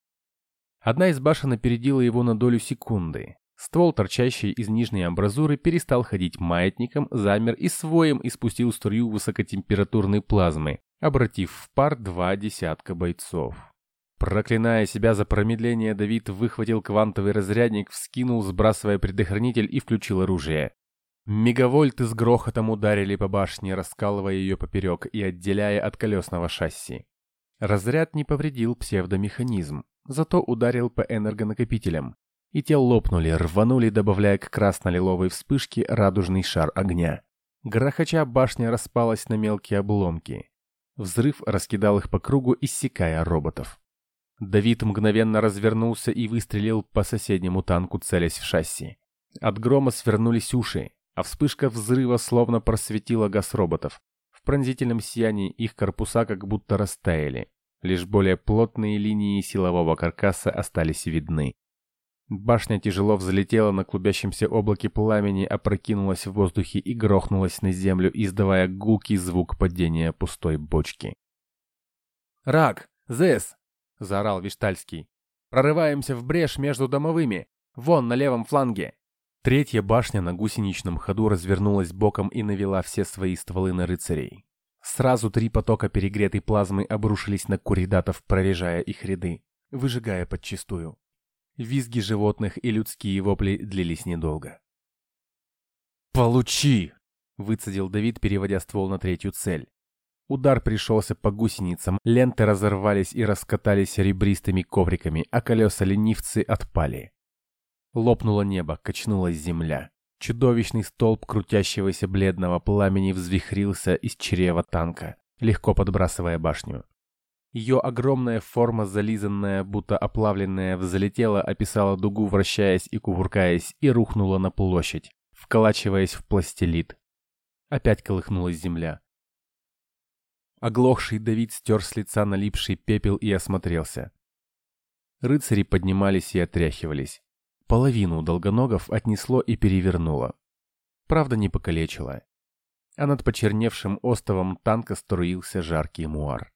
Одна из башен опередила его на долю секунды, Ствол, торчащий из нижней амбразуры, перестал ходить маятником, замер и своем испустил струю высокотемпературной плазмы, обратив в пар два десятка бойцов. Проклиная себя за промедление, Давид выхватил квантовый разрядник, вскинул, сбрасывая предохранитель и включил оружие. Мегавольты с грохотом ударили по башне, раскалывая ее поперек и отделяя от колесного шасси. Разряд не повредил псевдомеханизм, зато ударил по энергонакопителям и те лопнули, рванули, добавляя к красно-лиловой вспышке радужный шар огня. Грохоча башня распалась на мелкие обломки. Взрыв раскидал их по кругу, иссекая роботов. Давид мгновенно развернулся и выстрелил по соседнему танку, целясь в шасси. От грома свернулись уши, а вспышка взрыва словно просветила газ роботов. В пронзительном сиянии их корпуса как будто растаяли. Лишь более плотные линии силового каркаса остались видны. Башня тяжело взлетела на клубящемся облаке пламени, опрокинулась в воздухе и грохнулась на землю, издавая гулкий звук падения пустой бочки. «Рак! Зэс!» — заорал Виштальский. «Прорываемся в брешь между домовыми! Вон, на левом фланге!» Третья башня на гусеничном ходу развернулась боком и навела все свои стволы на рыцарей. Сразу три потока перегретой плазмы обрушились на куридатов, прорежая их ряды, выжигая подчистую. Визги животных и людские вопли длились недолго. «Получи!» — выцедил Давид, переводя ствол на третью цель. Удар пришелся по гусеницам, ленты разорвались и раскатались ребристыми ковриками, а колеса ленивцы отпали. Лопнуло небо, качнулась земля. Чудовищный столб крутящегося бледного пламени взвихрился из чрева танка, легко подбрасывая башню. Ее огромная форма, зализанная, будто оплавленная, взлетела, описала дугу, вращаясь и кувыркаясь, и рухнула на площадь, вколачиваясь в пластилит. Опять колыхнулась земля. Оглохший Давид стер с лица налипший пепел и осмотрелся. Рыцари поднимались и отряхивались. Половину долгоногов отнесло и перевернуло. Правда, не покалечило. А над почерневшим остовом танка струился жаркий муар.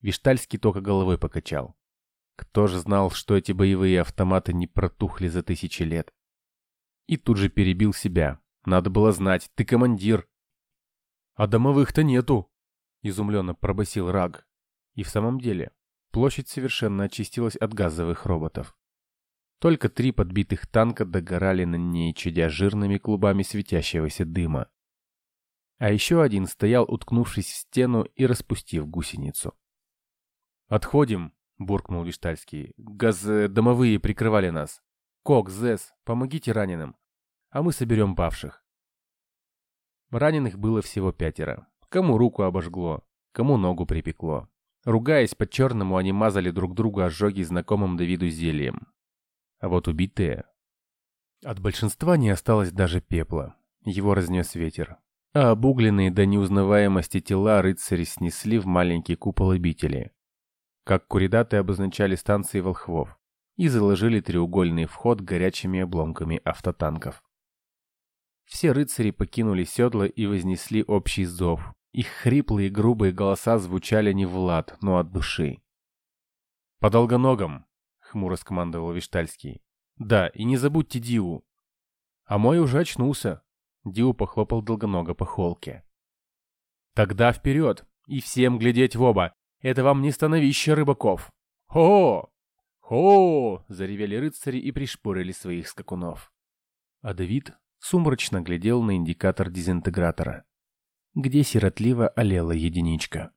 Виштальский только головой покачал. Кто же знал, что эти боевые автоматы не протухли за тысячи лет? И тут же перебил себя. Надо было знать, ты командир. А домовых-то нету, изумленно пробасил Раг. И в самом деле, площадь совершенно очистилась от газовых роботов. Только три подбитых танка догорали на ней, чадя жирными клубами светящегося дыма. А еще один стоял, уткнувшись в стену и распустив гусеницу. «Отходим!» — буркнул Виштальский. «Газ-домовые прикрывали нас. Кок, Зес, помогите раненым, а мы соберем павших». Раненых было всего пятеро. Кому руку обожгло, кому ногу припекло. Ругаясь по-черному, они мазали друг другу ожоги знакомым Давиду зельем. А вот убитые... От большинства не осталось даже пепла. Его разнес ветер. А обугленные до неузнаваемости тела рыцари снесли в маленький купол обители как куридаты обозначали станции волхвов, и заложили треугольный вход горячими обломками автотанков. Все рыцари покинули седла и вознесли общий зов. Их хриплые грубые голоса звучали не в лад, но от души. «По долгоногам!» — хмуро скомандовал Виштальский. «Да, и не забудьте Диву!» «А мой уже очнулся!» — Диву похлопал долгонога по холке. «Тогда вперед! И всем глядеть в оба! Это вам не становище рыбаков. Хо! Хо! Заревели рыцари и пришпорили своих скакунов. А Давид сумрачно глядел на индикатор дезинтегратора, где сиротливо олела единичка.